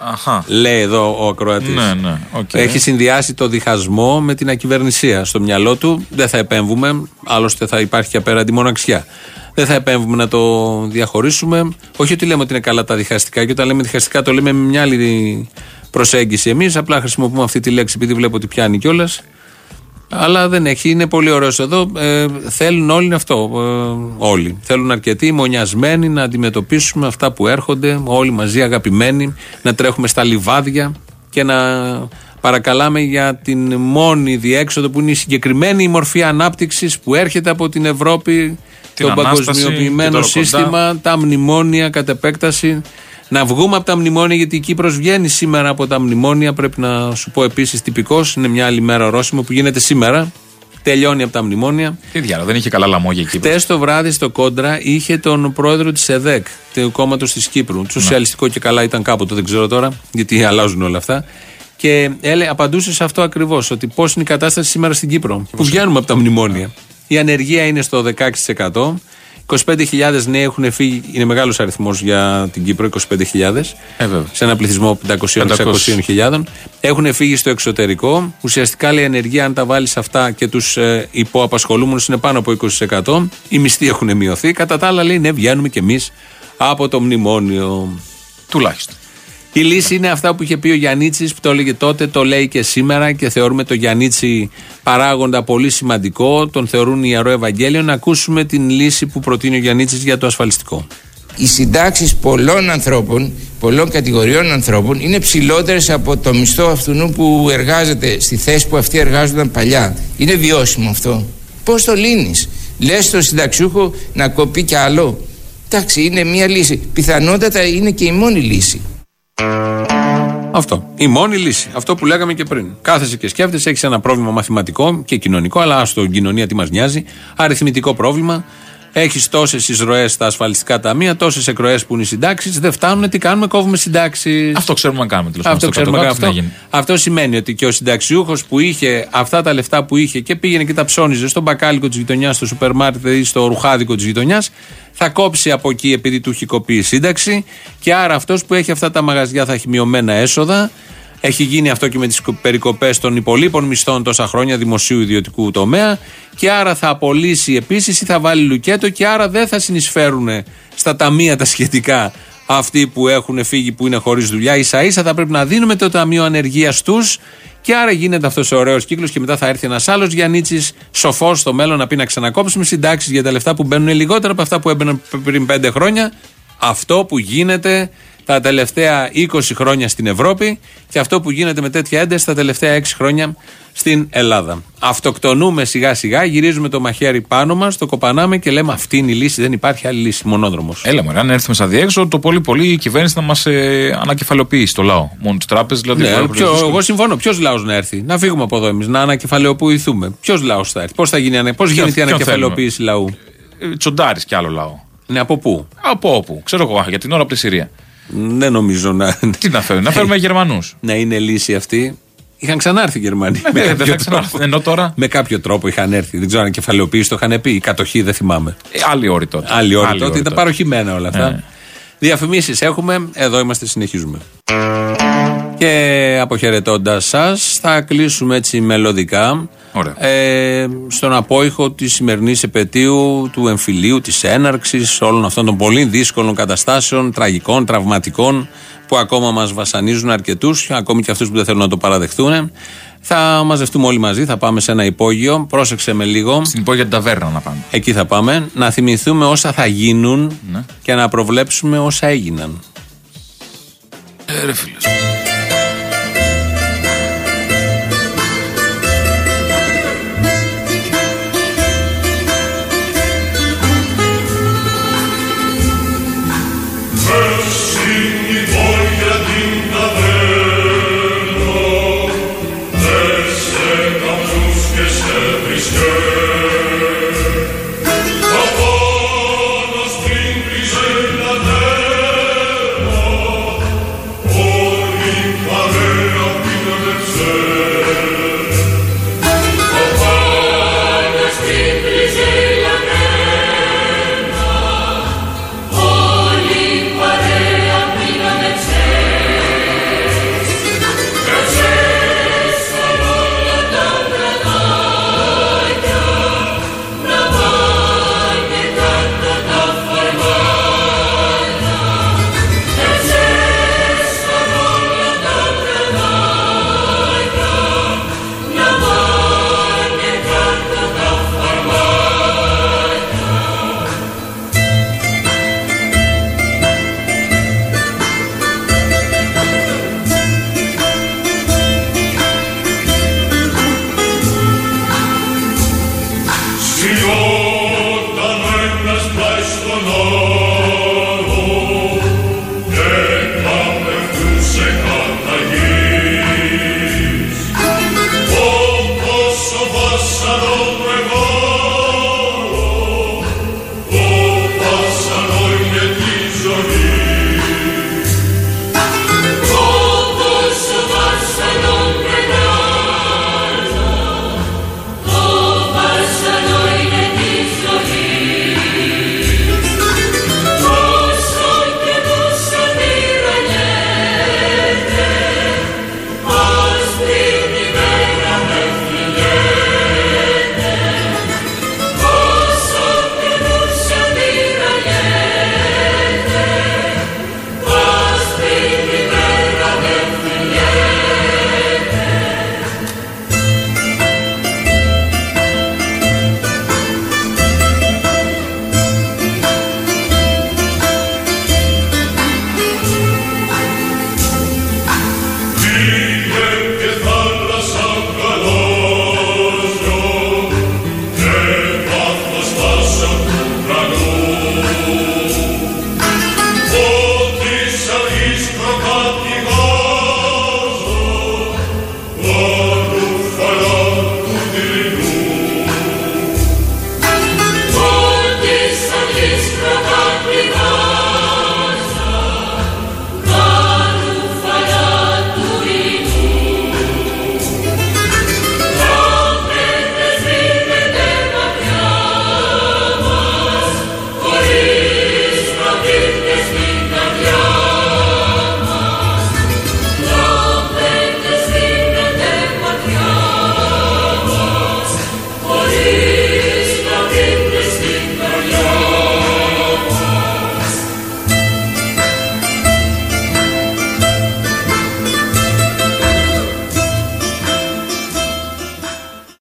Speaker 6: Αχά.
Speaker 5: Λέει εδώ ο ακροατής.
Speaker 6: Ναι, ναι. οκ.
Speaker 5: Έχει συνδυάσει το διχασμό με την ακυβερνησία στο μυαλό του. Δεν θα επέμβουμε. Άλλωστε θα υπάρχει και απέναντι μοναξιά. Δεν θα επέμβουμε να το διαχωρίσουμε. Όχι ότι λέμε ότι είναι καλά τα διχαστικά. Και όταν λέμε διχαστικά το λέμε με μια άλλη προσέγγιση εμείς. Απλά χρησιμοποιούμε αυτή τη λέξη επειδή βλέπω ότι πιάνει κιόλας. Αλλά δεν έχει. Είναι πολύ ωραίος εδώ. Ε, θέλουν όλοι αυτό. Ε, όλοι. Θέλουν αρκετοί μονιασμένοι να αντιμετωπίσουμε αυτά που έρχονται. Όλοι μαζί αγαπημένοι. Να τρέχουμε στα λιβάδια και να παρακαλάμε για την μόνη διέξοδο που είναι η συγκεκριμένη μορφή ανάπτυξης που έρχεται από την Ευρώπη,
Speaker 6: Την
Speaker 5: το
Speaker 6: Ανάσταση,
Speaker 5: παγκοσμιοποιημένο
Speaker 6: και τώρα κοντά.
Speaker 5: σύστημα, τα μνημόνια κατ' επέκταση. Να βγούμε από τα μνημόνια, γιατί η Κύπρος βγαίνει σήμερα από τα μνημόνια. Πρέπει να σου πω επίσης τυπικός, είναι μια άλλη μέρα ορόσημο που γίνεται σήμερα. Τελειώνει από τα μνημόνια.
Speaker 6: Τι διάλογο, δεν είχε καλά λαμόγια εκεί.
Speaker 5: Χτες το βράδυ στο Κόντρα είχε τον πρόεδρο της ΕΔΕΚ, του κόμματος της Κύπρου. Σοσιαλιστικό και καλά ήταν κάποτε, δεν ξέρω τώρα, γιατί αλλάζουν όλα αυτά. Και έλε, απαντούσε σε αυτό ακριβώς, ότι πώς είναι η κατάσταση σήμερα στην Κύπρο. Που βγαίνουμε από τα μνημόνια. Η ανεργία είναι στο 16%. 25.000 νέοι έχουν φύγει, είναι μεγάλος αριθμός για την Κύπρο, 25.000.
Speaker 6: Ε, βέβαια.
Speaker 5: σε ένα πληθυσμό 500-600.000. Έχουν φύγει στο εξωτερικό. Ουσιαστικά λέει η ανεργία, αν τα βάλεις αυτά και τους ε, υποαπασχολούμενους, είναι πάνω από 20%. Οι μισθοί έχουν μειωθεί. Κατά τα άλλα, λέει, ναι, βγαίνουμε κι εμείς από το μνημόνιο.
Speaker 6: Τουλάχιστον.
Speaker 5: Η λύση είναι αυτά που είχε πει ο Γιαννίτσης, που το έλεγε τότε, το λέει και σήμερα και θεωρούμε το Γιαννίτσι παράγοντα πολύ σημαντικό. Τον θεωρούν ιερό Ευαγγέλιο. Να ακούσουμε την λύση που προτείνει ο Γιαννίτσης για το ασφαλιστικό.
Speaker 14: οι συντάξεις πολλών ανθρώπων, πολλών κατηγοριών ανθρώπων είναι ψηλότερες από το μισθό αυτού που εργάζεται στη θέση που αυτοί εργάζονταν παλιά. Είναι βιώσιμο αυτό. Πώς το λύνεις; Λες στο συνταξιούχο να κοπεί κι άλλο. Εντάξει, είναι μία λύση. Πιθανότατα είναι και η μόνη λύση.
Speaker 5: Αυτό. Η μόνη λύση. Αυτό που λέγαμε και πριν. Κάθεσαι και σκέφτεσαι, έχεις ένα πρόβλημα μαθηματικό και κοινωνικό, αλλά στο κοινωνία τι μας νοιάζει. Αριθμητικό πρόβλημα. Έχεις τόσες εισρωές στα ασφαλιστικά ταμεία, τόσες εκροές που είναι οι συντάξεις. Δεν φτάνουν, τι κάνουμε, κόβουμε συντάξεις.
Speaker 6: Αυτό ξέρουμε να κάνουμε τέλος
Speaker 5: Αυτό ξέρουμε
Speaker 6: κάτω-κάτω
Speaker 5: αυτό.
Speaker 6: τι να γίνει.
Speaker 5: Αυτό σημαίνει ότι και ο συνταξιούχος που είχε αυτά τα λεφτά που είχε και πήγαινε και τα ψώνιζε στο μπακάλικο της γειτονιάς, στο σούπερ μάρκετ ή στο ρουχάδικο της γειτονιάς, θα κόψει από εκεί επειδή του έχει κοπεί η σύνταξη. Και άρα αυτός που έχει αυτά τα μαγαζιά θα έχει μειωμένα έσοδα. Έχει γίνει αυτό και με τις περικοπές των υπολείπων μισθών τόσα χρόνια δημοσίου ιδιωτικού τομέα. Και άρα θα απολύσει επίσης ή θα βάλει λουκέτο και άρα δεν θα συνεισφέρουν στα ταμεία τα σχετικά αυτοί που έχουν φύγει που είναι χωρίς δουλειά. σα ίσα θα πρέπει να δίνουμε το ταμείο ανεργίας τους και άρα γίνεται αυτός ο ωραίος κύκλος και μετά θα έρθει ένας άλλος Γιαννίτσι σοφός στο μέλλον να πει να ξανακόψουμε συντάξεις για τα λεφτά που μπαίνουν λιγότερα από αυτά που έμπαιναν πριν πέντε χρόνια. Αυτό που γίνεται τα τελευταία 20 χρόνια στην Ευρώπη και αυτό που γίνεται με τέτοια ένταση τα τελευταία 6 χρόνια στην Ελλάδα. Αυτοκτονούμε σιγά σιγά, γυρίζουμε το μαχαίρι πάνω μας, το κοπανάμε και λέμε αυτή είναι η λύση, δεν υπάρχει άλλη λύση, μονόδρομος.
Speaker 6: Έλα, μωρέ, αν έρθουμε στα διέξοδο, το πολύ πολύ η κυβέρνηση να μας ε, ανακεφαλαιοποιήσει το λαό. Μόνο τις τράπεζες δηλαδή.
Speaker 5: Ναι,
Speaker 6: πάρα
Speaker 5: ποιο,
Speaker 6: πολύ δύσκολο.
Speaker 5: εγώ συμφωνώ. Ποιος λαός να έρθει, να φύγουμε από εδώ εμείς, να ανακεφαλαιοποιηθούμε. Ποιος λαός θα έρθει, πώς θα γίνει, ανα- πώς
Speaker 6: Ποιον-
Speaker 5: γίνεται η
Speaker 6: ποιον
Speaker 5: ανακεφαλαιοποίηση λαού;
Speaker 6: Ε, Τσοντάρεις κι άλλο λαό.
Speaker 5: Ναι, από πού;
Speaker 6: Από όπου. Ξέρω εγώ, για την ώρα από τη Συρία.
Speaker 5: Δεν νομίζω να.
Speaker 6: Τι να φέρουμε, να φέρουμε Γερμανούς.
Speaker 5: να είναι λύση αυτή. Είχαν ξανάρθει οι Γερμανοί.
Speaker 6: Ναι, δεν θα ξανάρθουν. Ενώ τώρα.
Speaker 5: Με κάποιο τρόπο είχαν έρθει. Δεν ξέρω αν κεφαλαιοποίηση το είχαν πει. Η κατοχή δεν θυμάμαι.
Speaker 6: Ε, άλλη όρη τότε.
Speaker 5: Άλλη όρη
Speaker 6: Άλλη
Speaker 5: τότε.
Speaker 6: όρη
Speaker 5: Ήταν
Speaker 6: τότε.
Speaker 5: παροχημένα όλα αυτά.
Speaker 6: Ναι.
Speaker 5: Διαφημίσεις έχουμε. Εδώ είμαστε, συνεχίζουμε. Και αποχαιρετώντας σας, θα κλείσουμε έτσι μελωδικά.
Speaker 6: Ωραία.
Speaker 5: Ε, στον απόϊχο της σημερινής επαιτίου του εμφυλίου, της έναρξης όλων αυτών των πολύ δύσκολων καταστάσεων, τραγικών, τραυματικών που ακόμα μας βασανίζουν αρκετούς, ακόμη και αυτούς που δεν θέλουν να το παραδεχτούν. Θα μαζευτούμε όλοι μαζί, θα πάμε σε ένα υπόγειο. Πρόσεξε με λίγο.
Speaker 6: Στην υπόγεια την ταβέρνα να πάμε.
Speaker 5: Εκεί θα πάμε. Να θυμηθούμε όσα θα γίνουν
Speaker 6: Ναι.
Speaker 5: και να προβλέψουμε όσα έγιναν.
Speaker 6: Ε, ρε φίλες.